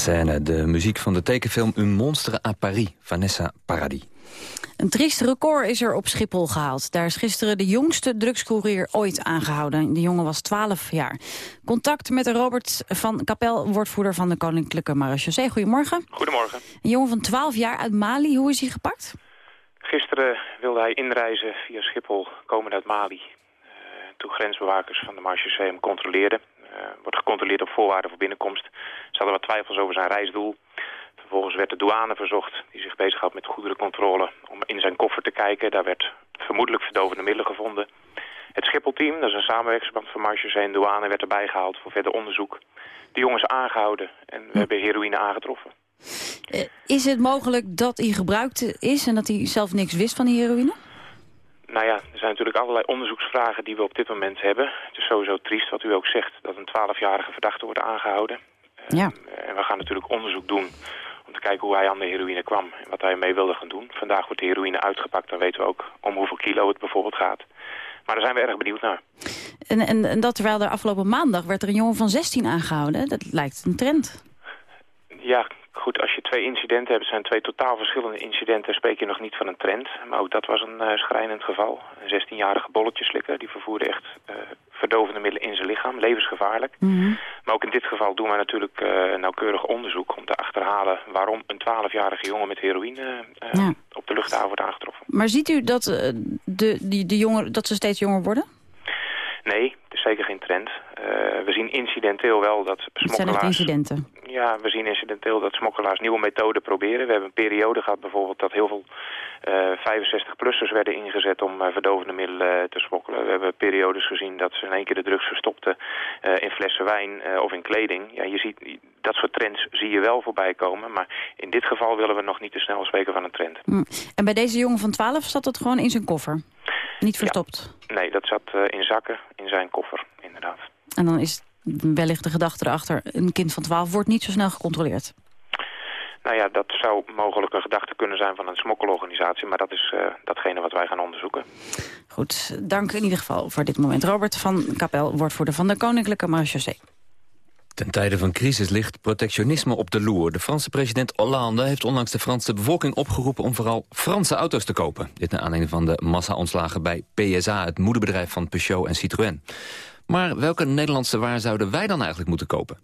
Scène, de muziek van de tekenfilm Un monstre à Paris, Vanessa Paradis. Een triest record is er op Schiphol gehaald. Daar is gisteren de jongste drugscourier ooit aangehouden. De jongen was 12 jaar. Contact met Robert van Kapel, woordvoerder van de Koninklijke Marechaussee. Goedemorgen. Goedemorgen. Een jongen van 12 jaar uit Mali. Hoe is hij gepakt? Gisteren wilde hij inreizen via Schiphol, komend uit Mali. Eh, toen grensbewakers van de Marchaussee hem controleerden. Eh, wordt gecontroleerd op voorwaarden voor binnenkomst. Ze hadden wat twijfels over zijn reisdoel. Vervolgens werd de douane verzocht, die zich bezighoudt met goederencontrole, om in zijn koffer te kijken. Daar werd vermoedelijk verdovende middelen gevonden. Het Schiphol-team, dat is een samenwerkingsverband van Marchaussee en douane, werd erbij gehaald voor verder onderzoek. De jongen is aangehouden en we hebben heroïne aangetroffen. Eh, is het mogelijk dat hij gebruikt is en dat hij zelf niks wist van die heroïne? Nou ja, er zijn natuurlijk allerlei onderzoeksvragen die we op dit moment hebben. Het is sowieso triest wat u ook zegt, dat een 12-jarige verdachte wordt aangehouden. Ja. En we gaan natuurlijk onderzoek doen om te kijken hoe hij aan de heroïne kwam en wat hij ermee wilde gaan doen. Vandaag wordt de heroïne uitgepakt, dan weten we ook om hoeveel kilo het bijvoorbeeld gaat. Maar daar zijn we erg benieuwd naar. En, en, en dat terwijl er afgelopen maandag werd er een jongen van 16 aangehouden. Dat lijkt een trend. Ja, goed, als je twee incidenten hebt, zijn twee totaal verschillende incidenten, spreek je nog niet van een trend. Maar ook dat was een eh, schrijnend geval. Een 16-jarige bolletjeslikker, die vervoerde echt eh, verdovende middelen in zijn lichaam, levensgevaarlijk. Maar ook in dit geval doen wij natuurlijk eh, nauwkeurig onderzoek om te achterhalen waarom een 12-jarige jongen met heroïne Ja. op de luchthaven wordt aangetroffen. Maar ziet u dat, de, die, de jongeren, dat ze steeds jonger worden? Nee, het is zeker geen trend. We zien incidenteel wel dat Het zijn echt smokkelaars... incidenten. Ja, we zien incidenteel dat smokkelaars nieuwe methoden proberen. We hebben een periode gehad bijvoorbeeld dat heel veel eh 65-plussers werden ingezet om eh, verdovende middelen eh, te smokkelen. We hebben periodes gezien dat ze in één keer de drugs verstopten eh, in flessen wijn eh, of in kleding. Ja, je ziet, dat soort trends zie je wel voorbij komen. Maar in dit geval willen we nog niet te snel spreken van een trend. Hm. En bij deze jongen van 12 zat dat gewoon in zijn koffer? Niet verstopt? Nee, dat zat eh, in zakken in zijn koffer, inderdaad. En dan is wellicht de gedachte erachter... een kind van 12 wordt niet zo snel gecontroleerd. Nou ja, dat zou mogelijk een gedachte kunnen zijn van een smokkelorganisatie... maar dat is eh, datgene wat wij gaan onderzoeken. Goed, dank in ieder geval voor dit moment. Robert van Kapel, woordvoerder van de Koninklijke Marechaussee. Ten tijde van crisis ligt protectionisme op de loer. De Franse president Hollande heeft onlangs de Franse bevolking opgeroepen... om vooral Franse auto's te kopen. Dit naar aanleiding van de massa-ontslagen bij PSA... het moederbedrijf van Peugeot en Citroën. Maar welke Nederlandse waar zouden wij dan eigenlijk moeten kopen?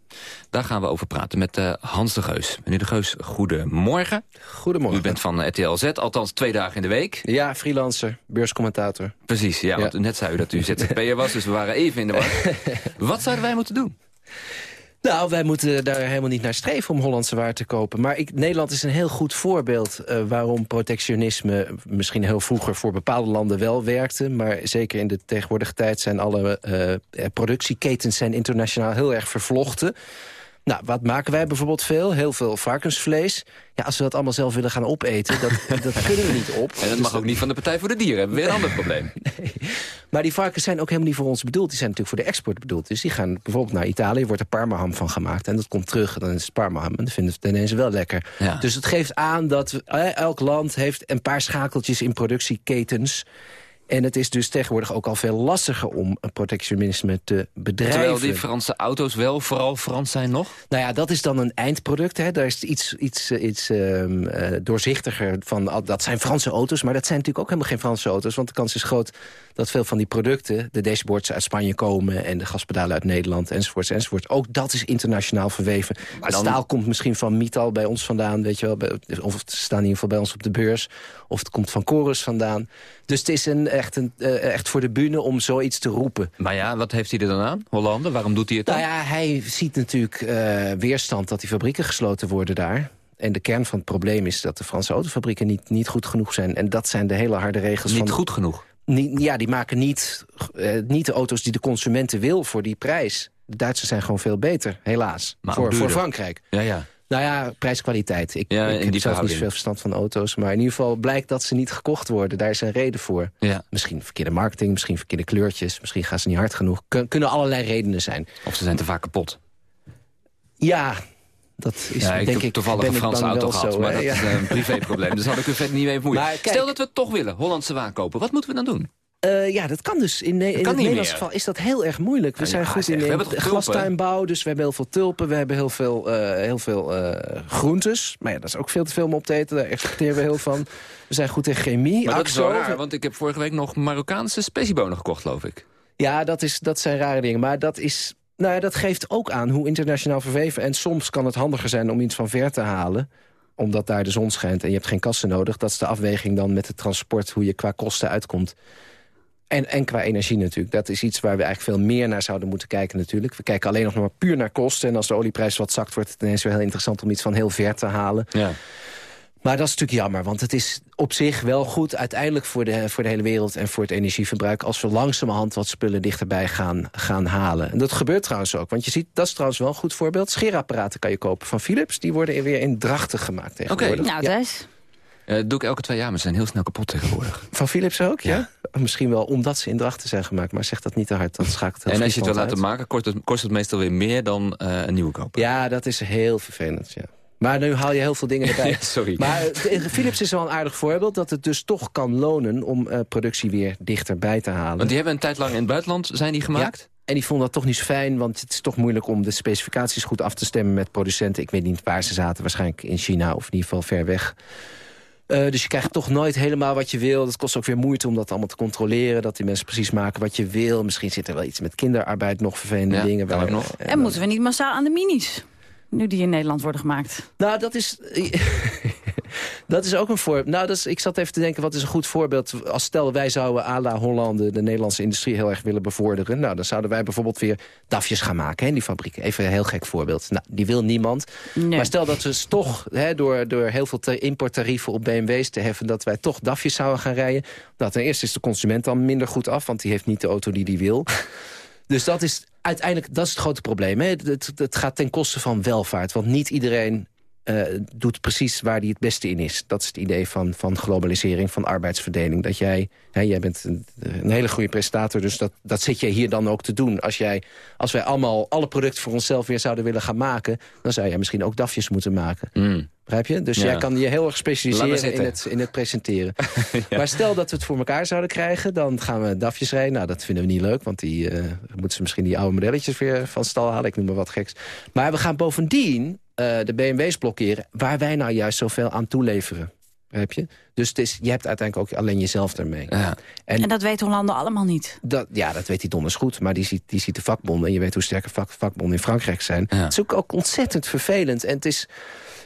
Daar gaan we over praten met uh, Hans de Geus. Meneer de Geus, goedemorgen. Goedemorgen. U bent van RTL Z, althans twee dagen in de week. Ja, freelancer, beurscommentator. Precies, ja, want net zei u dat u ZZP'er was, dus we waren even in de war. Wat zouden wij moeten doen? Nou, wij moeten daar helemaal niet naar streven om Hollandse waar te kopen. Maar ik, Nederland is een heel goed voorbeeld uh, waarom protectionisme... misschien heel vroeger voor bepaalde landen wel werkte... maar zeker in de tegenwoordige tijd zijn alle uh, productieketens zijn internationaal heel erg vervlochten. Nou, wat maken wij bijvoorbeeld veel? Heel veel varkensvlees. Ja, als we dat allemaal zelf willen gaan opeten, dat, dat kunnen we niet op. En dat mag ook niet van de Partij voor de Dieren. Hebben we weer een ander probleem. Nee. Maar die varkens zijn ook helemaal niet voor ons bedoeld. Die zijn natuurlijk voor de export bedoeld. Dus die gaan bijvoorbeeld naar Italië, wordt er parmaham van gemaakt. En dat komt terug, en dan is het parmaham. En dat vinden ze ineens wel lekker. Ja. Dus het geeft aan dat eh, elk land heeft een paar schakeltjes in productieketens... En het is dus tegenwoordig ook al veel lastiger om protectionisme te bedrijven. Terwijl die Franse auto's wel vooral Frans zijn nog? Nou ja, dat is dan een eindproduct. Hè. Daar is iets, iets, iets um, uh, doorzichtiger van. Dat zijn Franse auto's, maar dat zijn natuurlijk ook helemaal geen Franse auto's. Want de kans is groot dat veel van die producten... de dashboards uit Spanje komen en de gaspedalen uit Nederland... enzovoorts, enzovoorts. Ook dat is internationaal verweven. Maar het staal komt misschien van Mital bij ons vandaan, weet je wel. Of het staat in ieder geval bij ons op de beurs. Of het komt van Chorus vandaan. Dus het is een, echt, een, uh, echt voor de bühne om zoiets te roepen. Maar ja, wat heeft hij er dan aan, Hollande? Waarom doet hij het dan? Nou ja, hij ziet natuurlijk uh, weerstand dat die fabrieken gesloten worden daar. En de kern van het probleem is dat de Franse autofabrieken niet, niet goed genoeg zijn. En dat zijn de hele harde regels. Niet van goed genoeg? Niet, ja, die maken niet, uh, niet de auto's die de consumenten wil voor die prijs. De Duitsers zijn gewoon veel beter, helaas. Maar voor, voor Frankrijk. Ja, ja. Nou ja, prijskwaliteit. Ik, ja, ik heb zelf niet veel verstand van auto's. Maar in ieder geval blijkt dat ze niet gekocht worden. Daar is een reden voor. Ja. Misschien verkeerde marketing, misschien verkeerde kleurtjes. Misschien gaan ze niet hard genoeg. Kun, kunnen allerlei redenen zijn. Of ze zijn te vaak kapot. Ja, dat is ja, ik denk heb ik toevallig een Franse auto gehad, zo, maar dat ja. is een privéprobleem. Dus had ik er verder niet mee kijk- Stel dat we het toch willen, Hollandse waan kopen. Wat moeten we dan doen? Uh, ja, dat kan dus. In, ne in het Nederlands geval is dat heel erg moeilijk. We Ja, zijn ja, goed in glastuinbouw, dus we hebben heel veel tulpen. We hebben heel veel, uh, heel veel uh, groentes. Maar ja, dat is ook veel te veel om op te eten. Daar exporteren we heel van. We zijn goed in chemie. Maar dat is wel raar, want ik heb vorige week nog Marokkaanse speciebonen gekocht, geloof ik. Ja, dat, is, dat zijn rare dingen. Maar dat is... Nou ja, dat geeft ook aan hoe internationaal verweven. En soms kan het handiger zijn om iets van ver te halen omdat daar de zon schijnt en je hebt geen kassen nodig. Dat is de afweging dan met het transport, hoe je qua kosten uitkomt. En, en qua energie natuurlijk. Dat is iets waar we eigenlijk veel meer naar zouden moeten kijken natuurlijk. We kijken alleen nog maar puur naar kosten. En als de olieprijs wat zakt, wordt het ineens weer heel interessant... om iets van heel ver te halen. Ja. Maar dat is natuurlijk jammer, want het is op zich wel goed... uiteindelijk voor de, voor de hele wereld en voor het energieverbruik... als we langzamerhand wat spullen dichterbij gaan, gaan halen. En dat gebeurt trouwens ook, want je ziet... dat is trouwens wel een goed voorbeeld. Scheerapparaten kan je kopen van Philips. Die worden weer in drachten gemaakt tegenwoordig. Nou, Thijs. Uh, dat doe ik elke twee jaar, maar ze zijn heel snel kapot tegenwoordig. Van Philips ook, ja? Misschien wel omdat ze in drachten zijn gemaakt, maar zeg dat niet te hard. Dan schakelt En als je het wil laten maken, kost het, kost het meestal weer meer dan uh, een nieuwe kopen. Ja, dat is heel vervelend, ja. Maar nu haal je heel veel dingen erbij. Ja, sorry. Maar uh, Philips is wel een aardig voorbeeld... dat het dus toch kan lonen om productie weer dichterbij te halen. Want die hebben een tijd lang in het buitenland zijn die gemaakt? Ja. En die vonden dat toch niet zo fijn, want het is toch moeilijk om de specificaties goed af te stemmen met producenten. Ik weet niet waar ze zaten, waarschijnlijk in China of in ieder geval ver weg. Uh, dus je krijgt toch nooit helemaal wat je wil. Het kost ook weer moeite om dat allemaal te controleren. Dat die mensen precies maken wat je wil. Misschien zit er wel iets met kinderarbeid, nog vervelende ja, dingen. Waar, nog. En, en moeten we niet massaal aan de minis? Nu die in Nederland worden gemaakt. Nou, dat is... dat is ook een voorbeeld. Nou, dat is, ik zat even te denken, wat is een goed voorbeeld... als stel wij zouden à la Hollande de Nederlandse industrie heel erg willen bevorderen. Nou, dan zouden wij bijvoorbeeld weer dafjes gaan maken hè, in die fabriek. Even een heel gek voorbeeld. Nou, die wil niemand. Nee. Maar stel dat we toch hè, door, door heel veel importtarieven op BMW's te heffen... dat wij toch dafjes zouden gaan rijden. Nou, ten eerste is de consument dan minder goed af... want die heeft niet de auto die die wil... Dus dat is uiteindelijk dat is het grote probleem. Hè? Het, het, het, gaat ten koste van welvaart. Want niet iedereen eh, doet precies waar hij het beste in is. Dat is het idee van, van globalisering, van arbeidsverdeling. Dat jij, hè, jij bent een, een hele goede presentator, dus dat, dat zit je hier dan ook te doen. Als, jij, als wij allemaal alle producten voor onszelf weer zouden willen gaan maken... dan zou jij misschien ook dafjes moeten maken. Begrijp je? Dus Ja. jij kan je heel erg specialiseren in het, in het presenteren. Maar stel dat we het voor elkaar zouden krijgen... dan gaan we DAFjes rijden. Nou, dat vinden we niet leuk, want die eh, moeten ze misschien die oude modelletjes weer van stal halen. Ik noem maar wat geks. Maar we gaan bovendien de BMW's blokkeren... waar wij nou juist zoveel aan toeleveren. Heb je? Dus het is, je hebt uiteindelijk ook alleen jezelf ermee. En, dat weet Hollande allemaal niet. Dat, ja, dat weet hij donders goed. Maar die ziet, die ziet de vakbonden. En je weet hoe sterk vak, vakbonden in Frankrijk zijn. Het is ook, ook ontzettend vervelend. En het is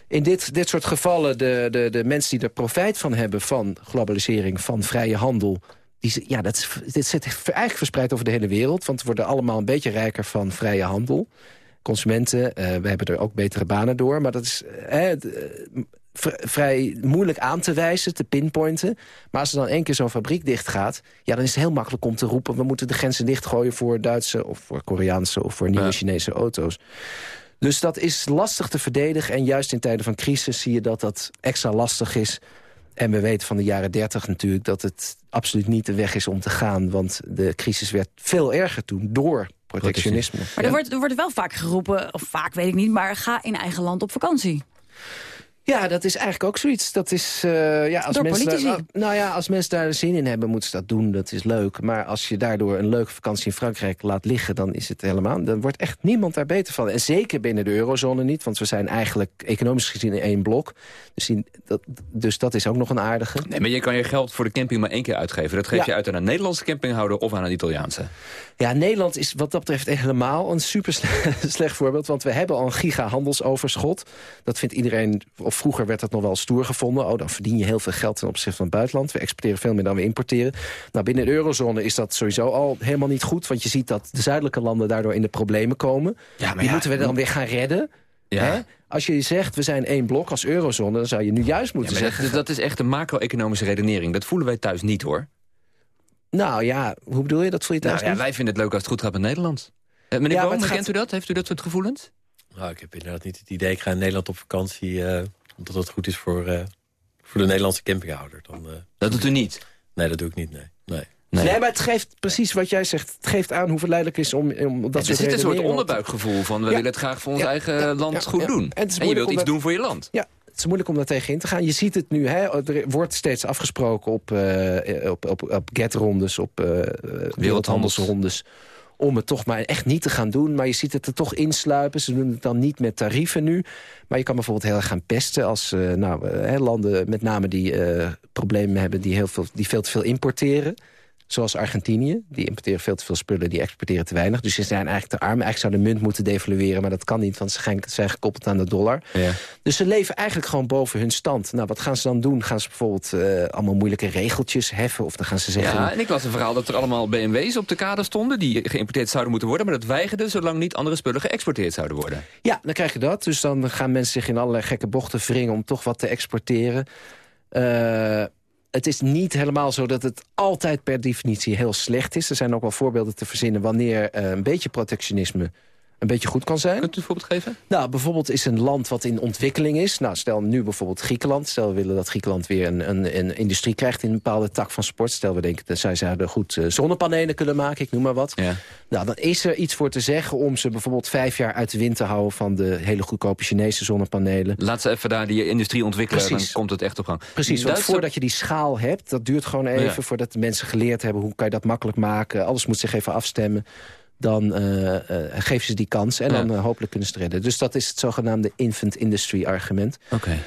in dit, dit soort gevallen de, de, de mensen die er profijt van hebben... van globalisering, van vrije handel... Die, ja, dat, is- dit zit eigenlijk verspreid over de hele wereld. Want we worden allemaal een beetje rijker van vrije handel. Consumenten, eh, we hebben er ook betere banen door. Maar dat is eh, eh, vrij moeilijk aan te wijzen, te pinpointen. Maar als er dan één keer zo'n fabriek dichtgaat... ja, dan is het heel makkelijk om te roepen... we moeten de grenzen dichtgooien voor Duitse of voor Koreaanse... of voor nieuwe Chinese auto's. Dus dat is lastig te verdedigen. En juist in tijden van crisis zie je dat dat extra lastig is. En we weten van de jaren 30 natuurlijk dat het absoluut niet de weg is om te gaan. Want de crisis werd veel erger toen door protectionisme. Maar er wordt, er wordt wel vaak geroepen, of vaak weet ik niet... maar ga in eigen land op vakantie. Ja, dat is eigenlijk ook zoiets. Dat is, eh, ja, als Door mensen politici. Daar, nou ja, als mensen daar zin in hebben, moeten ze dat doen. Dat is leuk. Maar als je daardoor een leuke vakantie in Frankrijk laat liggen... dan is het helemaal... dan wordt echt niemand daar beter van. En zeker binnen de eurozone niet. Want we zijn eigenlijk economisch gezien in één blok. Dus, die- dat, dus dat is ook nog een aardige. Nee, maar je kan je geld voor de camping maar één keer uitgeven. Dat geef Ja. je uit aan een Nederlandse campinghouder of aan een Italiaanse. Ja, Nederland is wat dat betreft helemaal een super sle- slecht voorbeeld. Want we hebben al een gigahandelsoverschot. Dat vindt iedereen, of vroeger werd dat nog wel stoer gevonden. Oh, dan verdien je heel veel geld ten opzichte van het buitenland. We exporteren veel meer dan we importeren. Nou, binnen de eurozone is dat sowieso al helemaal niet goed. Want je ziet dat de zuidelijke landen daardoor in de problemen komen. maar Die ja, moeten we dan weer gaan redden. Ja. Hè? Als je zegt, we zijn één blok als eurozone... dan zou je nu juist moeten zeggen... dat, dat is echt een macro-economische redenering. Dat voelen wij thuis niet, hoor. Nou ja, hoe bedoel je? Dat voel je thuis Nou, ja, niet? wij vinden het leuk als het goed gaat met Nederland. Eh, meneer Ja, Boom, kent gaat- u dat? Heeft u dat soort gevoelens? Nou, ik heb inderdaad niet het idee, ik ga in Nederland op vakantie... eh, omdat het goed is voor, eh, voor de Nederlandse campinghouder. Dan, eh, Dat doet u niet? Nee, dat doe ik niet, nee. nee. Nee. maar het geeft precies wat jij zegt. Het geeft aan hoe verleidelijk het is om, om dat er zit een soort onderbuikgevoel van... we Ja. willen het graag voor ons Ja, eigen ja, land ja, goed ja. doen. En je wilt iets dat- doen voor je land. Ja, het is moeilijk om daar tegen in te gaan. Je ziet het nu, hè, er wordt steeds afgesproken op, eh, op, op, op get-rondes, op eh, wereldhandelsrondes... om het toch maar echt niet te gaan doen. Maar je ziet het er toch insluipen. Ze doen het dan niet met tarieven nu. Maar je kan bijvoorbeeld heel erg gaan pesten als eh, nou, eh, landen met name die eh, problemen hebben... Die, heel veel, die veel te veel importeren. Zoals Argentinië. Die importeren veel te veel spullen, die exporteren te weinig. Dus ze zijn eigenlijk te arm. Eigenlijk zou de munt moeten devalueren, maar dat kan niet... want ze zijn- gekoppeld aan de dollar. Ja. Dus ze leven eigenlijk gewoon boven hun stand. Nou, wat gaan ze dan doen? Gaan ze bijvoorbeeld eh, allemaal moeilijke regeltjes heffen? Of dan gaan ze zeggen... Ja, en ik las een verhaal dat er allemaal BMW's op de kade stonden... die geïmporteerd zouden moeten worden, maar dat weigerden... zolang niet andere spullen geëxporteerd zouden worden. Ja, dan krijg je dat. Dus dan gaan mensen zich in allerlei gekke bochten wringen... om toch wat te exporteren. Eh, het is niet helemaal zo dat het altijd per definitie heel slecht is. Er zijn ook wel voorbeelden te verzinnen... wanneer eh, een beetje protectionisme een beetje goed kan zijn. Kunt u een voorbeeld geven? Nou, bijvoorbeeld is een land wat in ontwikkeling is. Nou, stel nu bijvoorbeeld Griekenland. Stel we willen dat Griekenland weer een, een, een industrie krijgt... in een bepaalde tak van sport. Stel we denken dat zij zouden goed eh, zonnepanelen kunnen maken. Ik noem maar wat. Ja. Nou, dan is er iets voor te zeggen om ze bijvoorbeeld vijf jaar uit de wind te houden... van de hele goedkope Chinese zonnepanelen. Laat ze even daar die industrie ontwikkelen, Precies. dan komt het echt op gang. Precies, want voordat je die schaal hebt, dat duurt gewoon even... Ja. voordat de mensen geleerd hebben hoe kan je dat makkelijk maken. Alles moet zich even afstemmen. Dan eh, eh, geven ze die kans en Ja. dan eh, hopelijk kunnen ze het redden. Dus dat is het zogenaamde infant industry argument. Oké.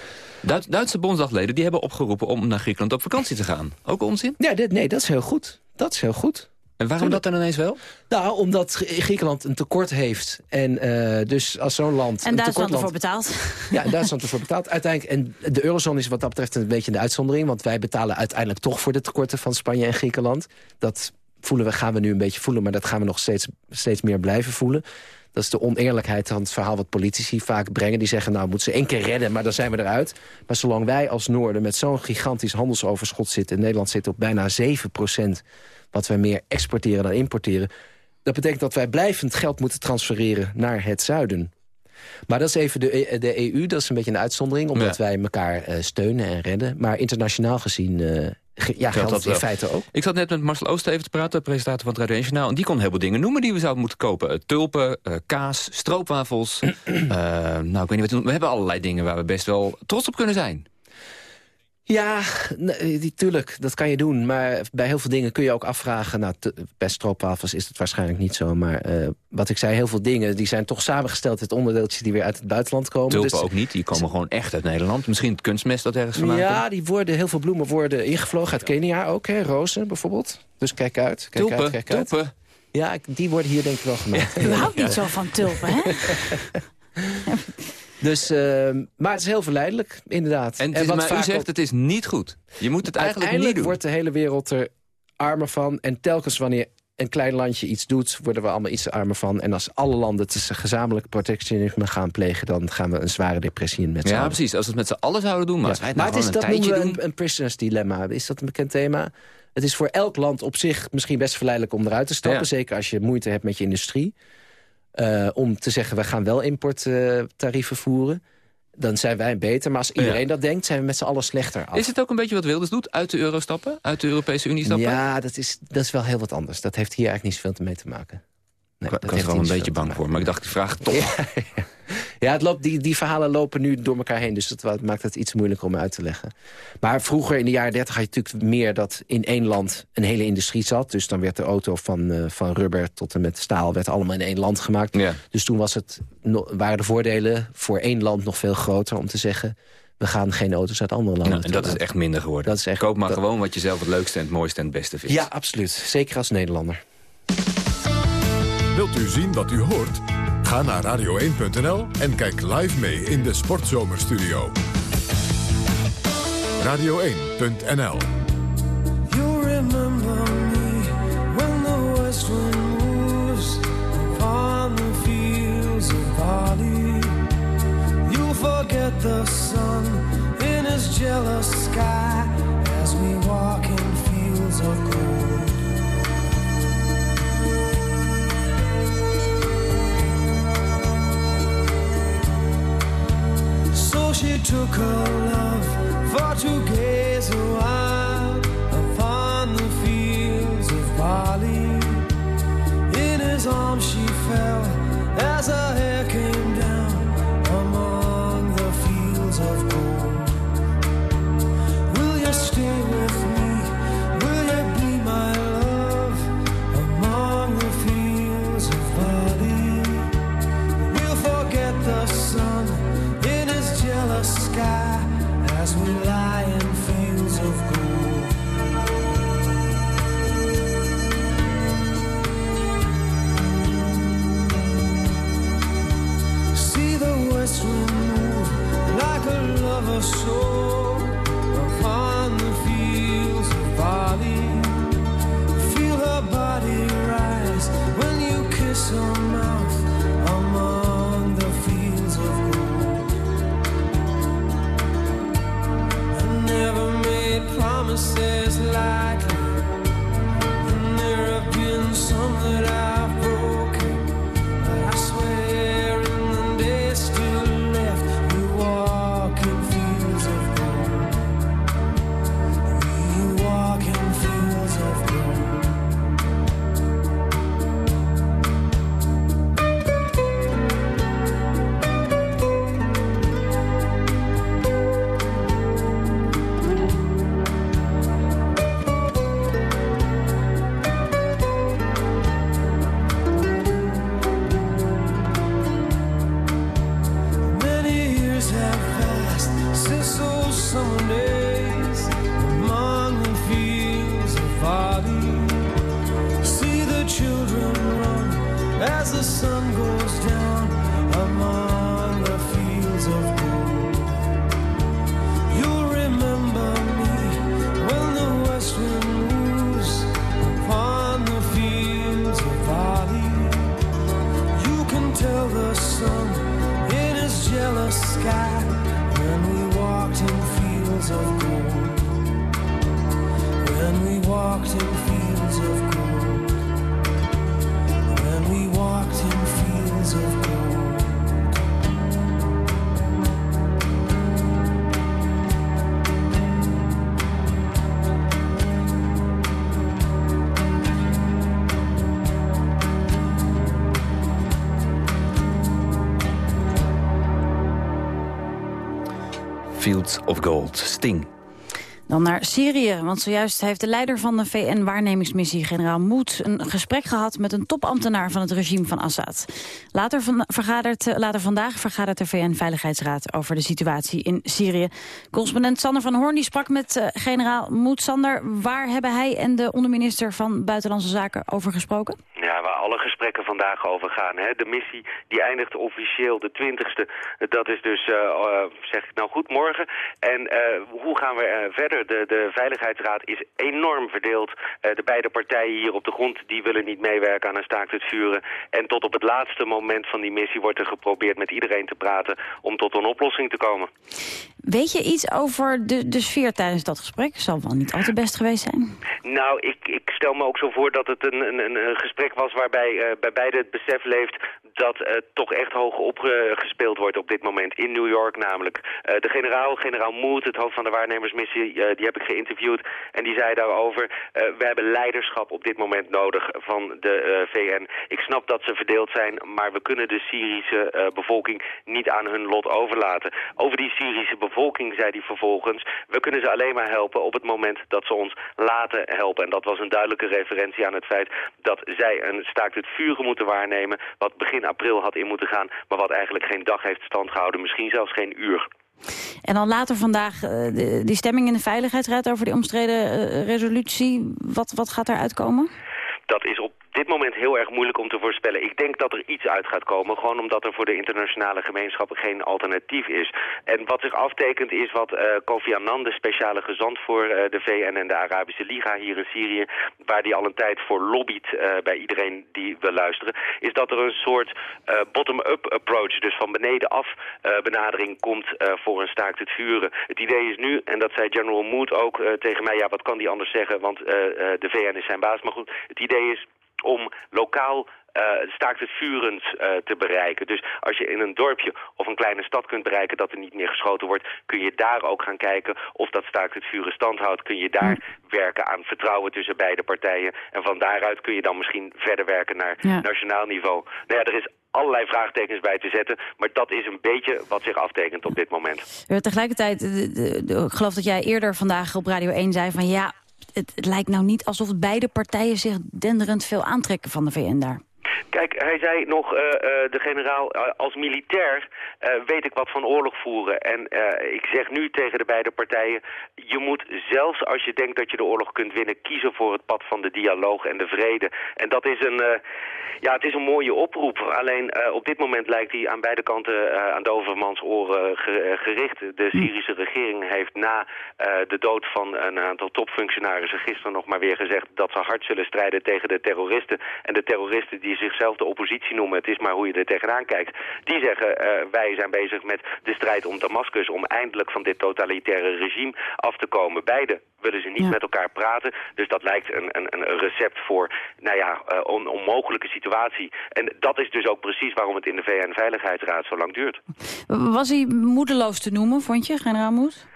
Duits- Duitse bondsdagleden die hebben opgeroepen om naar Griekenland op vakantie te gaan. Ook onzin? Ja, dit, nee, dat is heel goed. Dat is heel goed. En waarom dat dan ineens wel? Nou, omdat Gr- Griekenland een tekort heeft. En eh, dus als zo'n land... En een Duitsland ervoor betaalt. Ja, en Duitsland ervoor betaalt. Uiteindelijk, en de eurozone is wat dat betreft een beetje de uitzondering. Want wij betalen uiteindelijk toch voor de tekorten van Spanje en Griekenland. Dat voelen we, gaan we nu een beetje voelen, maar dat gaan we nog steeds, steeds meer blijven voelen. Dat is de oneerlijkheid van het verhaal wat politici vaak brengen. Die zeggen, nou, moeten ze één keer redden, maar dan zijn we eruit. Maar zolang wij als Noorden met zo'n gigantisch handelsoverschot zitten... en Nederland zit op bijna 7% wat wij meer exporteren dan importeren... dat betekent dat wij blijvend geld moeten transfereren naar het zuiden. Maar dat is even de, E- de EU, dat is een beetje een uitzondering... omdat Ja. wij elkaar eh, steunen en redden. Maar internationaal gezien eh, ja, geldt dat in wel. feite ook. Ik zat net met Marcel Ooster even te praten, presentator van het Radio 1 Journaal. En die kon heel veel dingen noemen die we zouden moeten kopen. Eh, tulpen, eh, kaas, stroopwafels. Eh, nou, ik weet niet wat we hebben allerlei dingen waar we best wel trots op kunnen zijn. Ja, nee, die- tuurlijk, dat kan je doen. Maar bij heel veel dingen kun je ook afvragen... Nou, bij stroopwafels is het waarschijnlijk niet zo. Maar eh, wat ik zei, heel veel dingen... die zijn toch samengesteld uit onderdeeltjes die weer uit het buitenland komen. Tulpen Dus- ook niet, die komen gewoon echt uit Nederland. Misschien het kunstmest dat ergens vandaan Ja, komt. die worden, heel veel bloemen worden ingevlogen uit Kenia ook. Hè, rozen bijvoorbeeld. Dus kijk uit. Kijk Tulpen, uit, kijk uit. tulpen. Ja, ik- die worden hier denk ik wel gemaakt. U houdt niet zo van tulpen, hè? Dus, ehm, maar het is heel verleidelijk, inderdaad. En wat maar u zegt het is niet goed. Je moet het eigenlijk niet Uiteindelijk doen. wordt de hele wereld er armer van. En telkens wanneer een klein landje iets doet, worden we allemaal iets armer van. En als alle landen tussen gezamenlijk protectionisme gaan plegen... dan gaan we een zware depressie in met z'n Ja, allen. precies. Als we het met z'n allen zouden doen. Maar Ja. als wij het maar nou het is, dat een noemen we doen... een, een prisoners dilemma. Is dat een bekend thema? Het is voor elk land op zich misschien best verleidelijk om eruit te stappen. Ja. Zeker als je moeite hebt met je industrie. Eh, om te zeggen, we gaan wel importtarieven voeren. Dan zijn wij beter. Maar als iedereen Ja. dat denkt, zijn we met z'n allen slechter af. Is het ook een beetje wat Wilders doet? Uit de euro stappen? Uit de Europese Unie stappen? Ja, dat is, dat is wel heel wat anders. Dat heeft hier eigenlijk niet zoveel mee te maken. Nee, ik dat was heeft er wel een beetje bang voor. Maar ik dacht, ik vraag toch. Ja, ja. Ja, het loopt, die, die verhalen lopen nu door elkaar heen. Dus dat maakt het iets moeilijker om uit te leggen. Maar vroeger in de jaren 30 had je natuurlijk meer dat in één land een hele industrie zat. Dus dan werd de auto van, eh, van rubber tot en met staal werd allemaal in één land gemaakt. Ja. Dus toen was het, no- waren de voordelen voor één land nog veel groter om te zeggen... we gaan geen auto's uit andere landen Nou, en dat is echt minder geworden. Dat is echt- Koop maar dat- gewoon wat je zelf het leukste en het mooiste en het beste vindt. Ja, absoluut. Zeker als Nederlander. Wilt u zien wat u hoort? Ga naar radio1.nl en kijk live mee in de Sportzomerstudio. Radio1.nl You remember me when the west wind upon the fields of barley. You'll forget the sun in his jealous sky as we walk in fields of gold. So she took her love for to gaze while upon the fields of barley. In his arms she fell Fields of Gold. Sting. Dan naar Syrië, want zojuist heeft de leider van de VN-waarnemingsmissie, generaal Moed, een gesprek gehad met een topambtenaar van het regime van Assad. Later, van, vergadert, eh, later vandaag vergadert de VN-veiligheidsraad over de situatie in Syrië. Correspondent Sander van Hoorn die sprak met uh, generaal Moed. Sander, waar hebben hij en de onderminister van Buitenlandse Zaken over gesproken? Ja, alle gesprekken vandaag over gaan. Hè. De missie die eindigt officieel de 20ste. Dat is dus, uh, uh, zeg ik nou goed, morgen. En uh, hoe gaan we verder? De, de Veiligheidsraad is enorm verdeeld. de beide partijen hier op de grond die willen niet meewerken aan een staakt het vuren. En tot op het laatste moment van die missie wordt er geprobeerd met iedereen te praten om tot een oplossing te komen. Weet je iets over de, de sfeer tijdens dat gesprek? Zal wel niet al te best geweest zijn. Nou, ik, ik stel me ook zo voor dat het een, een, een gesprek was waarbij uh, bij beide het besef leeft dat uh, toch echt hoog opgespeeld wordt op dit moment. In New York namelijk. Uh, de generaal, generaal Mood, het hoofd van de waarnemersmissie, die heb ik geïnterviewd. En die zei daarover, we hebben leiderschap op dit moment nodig van de VN. Ik snap dat ze verdeeld zijn, maar we kunnen de Syrische bevolking niet aan hun lot overlaten. Over die Syrische bevolking zei hij vervolgens, we kunnen ze alleen maar helpen op het moment dat ze ons laten helpen. En dat was een duidelijke referentie aan het feit dat zij een staakt het vuren moeten waarnemen... wat begin april had in moeten gaan, maar wat eigenlijk geen dag heeft stand gehouden. Misschien zelfs geen uur. En dan later vandaag uh, de, die stemming in de Veiligheidsraad over die omstreden uh, resolutie. Wat, wat gaat eruit komen? Dat is op dit moment heel erg moeilijk om te voorspellen. Ik denk dat er iets uit gaat komen, gewoon omdat er voor de internationale gemeenschap geen alternatief is. En wat zich aftekent is wat uh, Kofi Annan, de speciale gezant voor uh, de VN en de Arabische Liga hier in Syrië, waar die al een tijd voor lobbyt uh, bij iedereen die wil luisteren, is dat er een soort bottom-up approach, dus van beneden af benadering komt voor een staakt het vuren. Het idee is nu, en dat zei General Mood ook tegen mij, ja wat kan die anders zeggen, want de VN is zijn baas. Maar goed, het idee is om lokaal uh, staakt het vurend uh, te bereiken. Dus als je in een dorpje of een kleine stad kunt bereiken dat er niet meer geschoten wordt, kun je daar ook gaan kijken of dat staakt het vuren stand houdt. Kun je daar werken aan vertrouwen tussen beide partijen. En van daaruit kun je dan misschien verder werken naar Ja. nationaal niveau. Nou ja, er is allerlei vraagtekens bij te zetten, maar dat is een beetje wat zich aftekent op dit moment. Tegelijkertijd, de, de, de, ik geloof dat jij eerder vandaag op Radio 1 zei van ja, het, lijkt nou niet alsof beide partijen zich denderend veel aantrekken van de VN daar. Kijk, hij zei nog, uh, uh, de generaal, uh, als militair weet ik wat van oorlog voeren. En ik zeg nu tegen de beide partijen, je moet zelfs als je denkt dat je de oorlog kunt winnen, kiezen voor het pad van de dialoog en de vrede. En dat is een, ja, het is een mooie oproep. Alleen op dit moment lijkt hij aan beide kanten aan de overmans oren gericht. De Syrische regering heeft na de dood van een aantal topfunctionarissen gisteren nog maar weer gezegd dat ze hard zullen strijden tegen de terroristen. En de terroristen die zichzelf de oppositie noemen, het is maar hoe je er tegenaan kijkt, die zeggen uh, wij zijn bezig met de strijd om Damascus, om eindelijk van dit totalitaire regime af te komen. Beide willen ze niet ja. met elkaar praten, dus dat lijkt een, een, een recept voor, nou ja, uh, een onmogelijke situatie. En dat is dus ook precies waarom het in de VN-veiligheidsraad zo lang duurt. Was hij moedeloos te noemen, vond je, generaal Moes?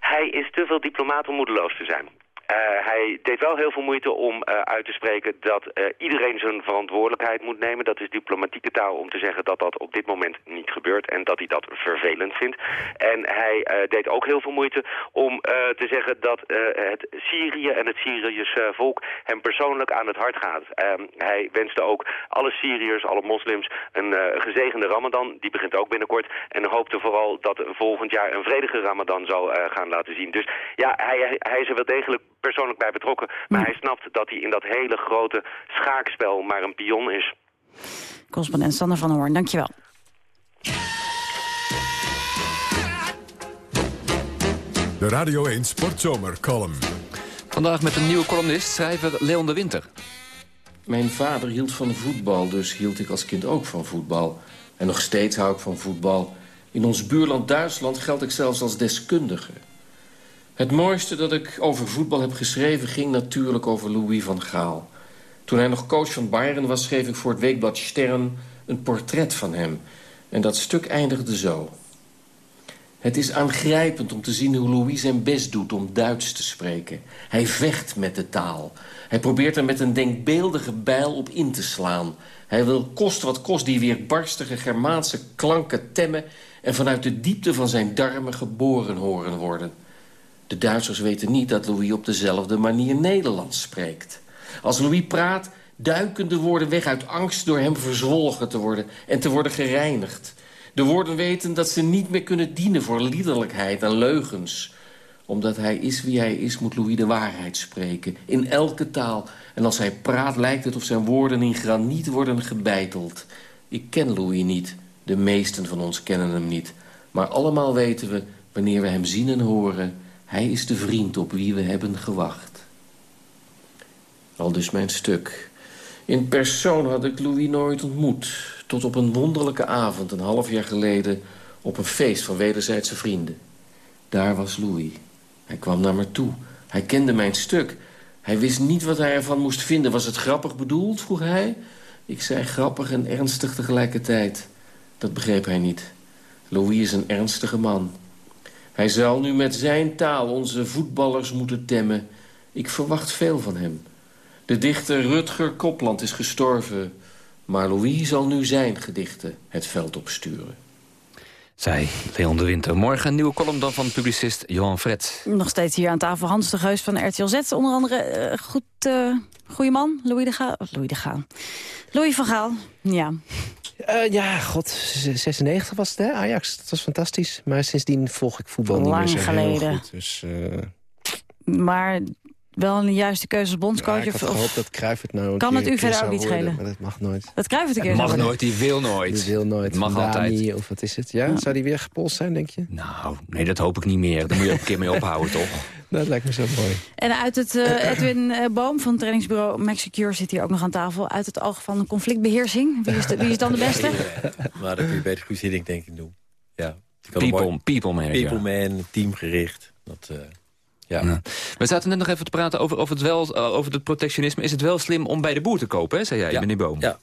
Hij is te veel diplomaat om moedeloos te zijn. Uh, hij deed wel heel veel moeite om uh, uit te spreken dat uh, iedereen zijn verantwoordelijkheid moet nemen. Dat is diplomatieke taal om te zeggen dat dat op dit moment niet gebeurt en dat hij dat vervelend vindt. En hij deed ook heel veel moeite om te zeggen dat het Syrië en het Syrische volk hem persoonlijk aan het hart gaat. hij wenste ook alle Syriërs, alle moslims een gezegende ramadan. Die begint ook binnenkort. En hoopte vooral dat volgend jaar een vredige ramadan zou gaan laten zien. Dus ja, hij, hij is er wel degelijk persoonlijk bij betrokken. Maar hij snapt dat hij in dat hele grote schaakspel maar een pion is. Correspondent Sander van Hoorn, dankjewel. De Radio 1 Sportzomer column. Vandaag met een nieuwe columnist, schrijver Leon de Winter. Mijn vader hield van voetbal, dus hield ik als kind ook van voetbal. En nog steeds hou ik van voetbal. In ons buurland Duitsland geld ik zelfs als deskundige. Het mooiste dat ik over voetbal heb geschreven ging natuurlijk over Louis van Gaal. Toen hij nog coach van Bayern was, schreef ik voor het weekblad Stern een portret van hem. En dat stuk eindigde zo. Het is aangrijpend om te zien hoe Louis zijn best doet om Duits te spreken. Hij vecht met de taal. Hij probeert er met een denkbeeldige bijl op in te slaan. Hij wil kost wat kost die weerbarstige Germaanse klanken temmen... en vanuit de diepte van zijn darmen geboren horen worden. De Duitsers weten niet dat Louis op dezelfde manier Nederlands spreekt. Als Louis praat, duiken de woorden weg uit angst door hem verzwolgen te worden en te worden gereinigd. De woorden weten dat ze niet meer kunnen dienen voor liederlijkheid en leugens. Omdat hij is wie hij is, moet Louis de waarheid spreken. In elke taal. En als hij praat, lijkt het of zijn woorden in graniet worden gebeiteld. Ik ken Louis niet. De meesten van ons kennen hem niet. Maar allemaal weten we, wanneer we hem zien en horen... hij is de vriend op wie we hebben gewacht. Al dus mijn stuk. In persoon had ik Louis nooit ontmoet. Tot op een wonderlijke avond, een half jaar geleden... op een feest van wederzijdse vrienden. Daar was Louis. Hij kwam naar me toe. Hij kende mijn stuk. Hij wist niet wat hij ervan moest vinden. Was het grappig bedoeld, vroeg hij. Ik zei grappig en ernstig tegelijkertijd. Dat begreep hij niet. Louis is een ernstige man. Hij zal nu met zijn taal onze voetballers moeten temmen. Ik verwacht veel van hem. De dichter Rutger Kopland is gestorven. Maar Louis zal nu zijn gedichten het veld opsturen. Zij, Leon de Winter. Morgen een nieuwe column dan van publicist Johan Fred. Nog steeds hier aan tafel Hans de Geus van RTL Z. Onder andere eh, goed, eh goede man, Louis de Gaal. Louis de Gaal. Louis van Gaal, ja. Eh, ja, god, 96 was het, hè? Ajax, dat was fantastisch. Maar sindsdien volg ik voetbal Lang niet meer zo heel geleden. goed. Dus, eh, Maar wel een juiste keuze als bondscoach. ja, ik had of- gehoopt dat Cruijff het nou een Kan keer het u verder ook niet schelen? Maar dat mag nooit. Dat Cruijff het een keer mag nooit, die wil nooit. Die wil nooit. Mag Van altijd. Dani, of wat is het? Ja? Zou die weer gepolst zijn, denk je? Nou, nee, dat hoop ik niet meer. Daar moet je ook een keer mee ophouden, toch? Dat lijkt me zo mooi. En uit het eh, Edwin eh, Boom van het trainingsbureau Maxicure zit hier ook nog aan tafel. Uit het oog van conflictbeheersing. Wie is, de, wie is dan de beste? Maar dat kun je beter goed zitting denk ik doen. Ja. People, people manager. People man, teamgericht. Dat, eh, ja. Ja. We zaten net nog even te praten over, over, het wel, eh, over het protectionisme. Is het wel slim om bij de boer te kopen, hè, zei jij, Ja. meneer Boom? Ja.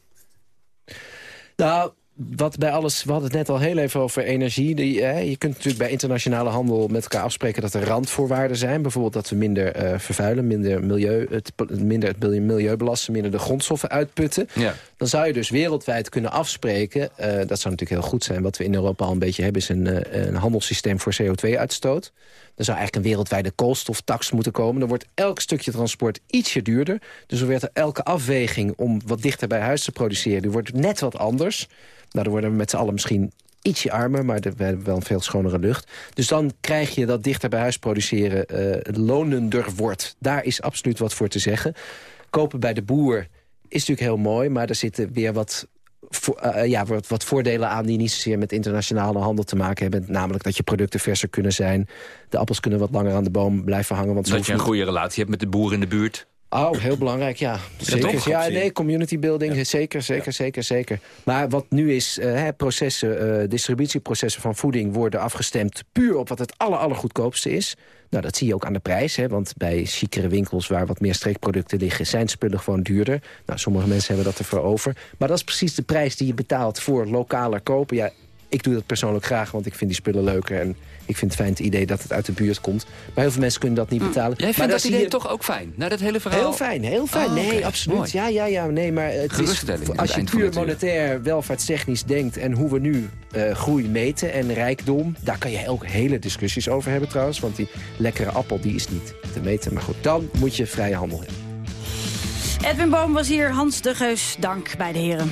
Nou, wat bij alles... We hadden het net al heel even over energie. Die, hè, je kunt natuurlijk bij internationale handel met elkaar afspreken... dat er randvoorwaarden zijn. Bijvoorbeeld dat we minder eh, vervuilen, minder, milieu, het, minder het milieu belasten... minder de grondstoffen uitputten. Ja. Dan zou je dus wereldwijd kunnen afspreken... eh, dat zou natuurlijk heel goed zijn. Wat we in Europa al een beetje hebben... is een, eh, een handelssysteem voor CO2-uitstoot. Er zou eigenlijk een wereldwijde koolstoftax moeten komen. Dan wordt elk stukje transport ietsje duurder. Dus er wordt er elke afweging om wat dichter bij huis te produceren... die wordt net wat anders. Nou, dan worden we met z'n allen misschien ietsje armer... maar we hebben wel een veel schonere lucht. Dus dan krijg je dat dichter bij huis produceren eh, lonender wordt. Daar is absoluut wat voor te zeggen. Kopen bij de boer is natuurlijk heel mooi... maar er zitten weer wat eh, ja, wat, wat voordelen aan die niet zozeer met internationale handel te maken hebben. Namelijk dat je producten verser kunnen zijn. De appels kunnen wat langer aan de boom blijven hangen. Want Dat je een goede relatie hebt met de boer in de buurt. Oh, heel belangrijk, ja. Zeker. toch? Ja, nee, community building, zeker, zeker, zeker, zeker. Maar wat nu is, eh, hè, processen, eh, distributieprocessen van voeding worden afgestemd puur op wat het aller, allergoedkoopste is. Nou, dat zie je ook aan de prijs, hè, want bij chicere winkels waar wat meer streekproducten liggen, zijn spullen gewoon duurder. Nou, sommige mensen hebben dat ervoor over. Maar dat is precies de prijs die je betaalt voor lokaler kopen. Ja, ik doe dat persoonlijk graag, want ik vind die spullen leuker en ik vind het fijn het idee dat het uit de buurt komt. Maar heel veel mensen kunnen dat niet betalen. Jij vindt dat idee je- toch ook fijn? Na dat hele verhaal? Heel fijn, heel fijn. Oh, nee, oké. absoluut. Mooi. Ja, ja, ja. Nee, maar het is, als je puur monetair welvaartstechnisch denkt... en hoe we nu eh, groei meten en rijkdom... daar kan je ook hele discussies over hebben trouwens. Want die lekkere appel die is niet te meten. Maar goed, dan moet je vrije handel hebben. Edwin Boom was hier, Hans de Geus. Dank bij de heren.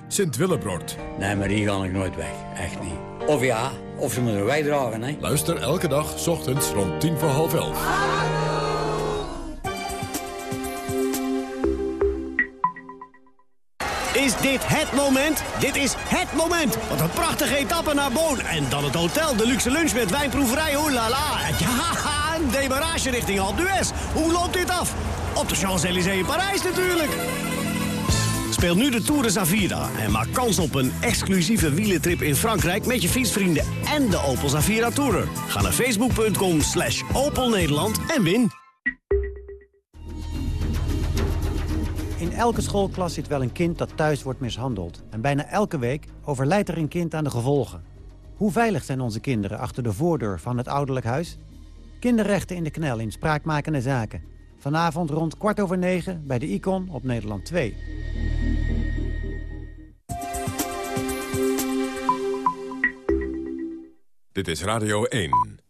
Sint-Willebroord. Nee, maar die ga ik nooit weg. Echt niet. Of ja, of ze moeten wij dragen, hè. Luister elke dag 's ochtends rond tien voor half elf. Is dit het moment? Dit is het moment. Wat een prachtige etappe naar Boon. En dan het hotel, de luxe lunch met wijnproeverij. Oh la la. Ja, een demarage richting Alpe d'Huez. Hoe loopt dit af? Op de Champs-Élysées in Parijs natuurlijk. Speel nu de Tour de Zavira en maak kans op een exclusieve wielentrip in Frankrijk... met je fietsvrienden en de Opel Zavira Tourer. Ga naar facebook.com slash Opel Nederland en win. In elke schoolklas zit wel een kind dat thuis wordt mishandeld. En bijna elke week overlijdt er een kind aan de gevolgen. Hoe veilig zijn onze kinderen achter de voordeur van het ouderlijk huis? Kinderrechten in de knel in spraakmakende zaken. Vanavond rond kwart over negen bij de Icon op Nederland 2. Dit is Radio 1.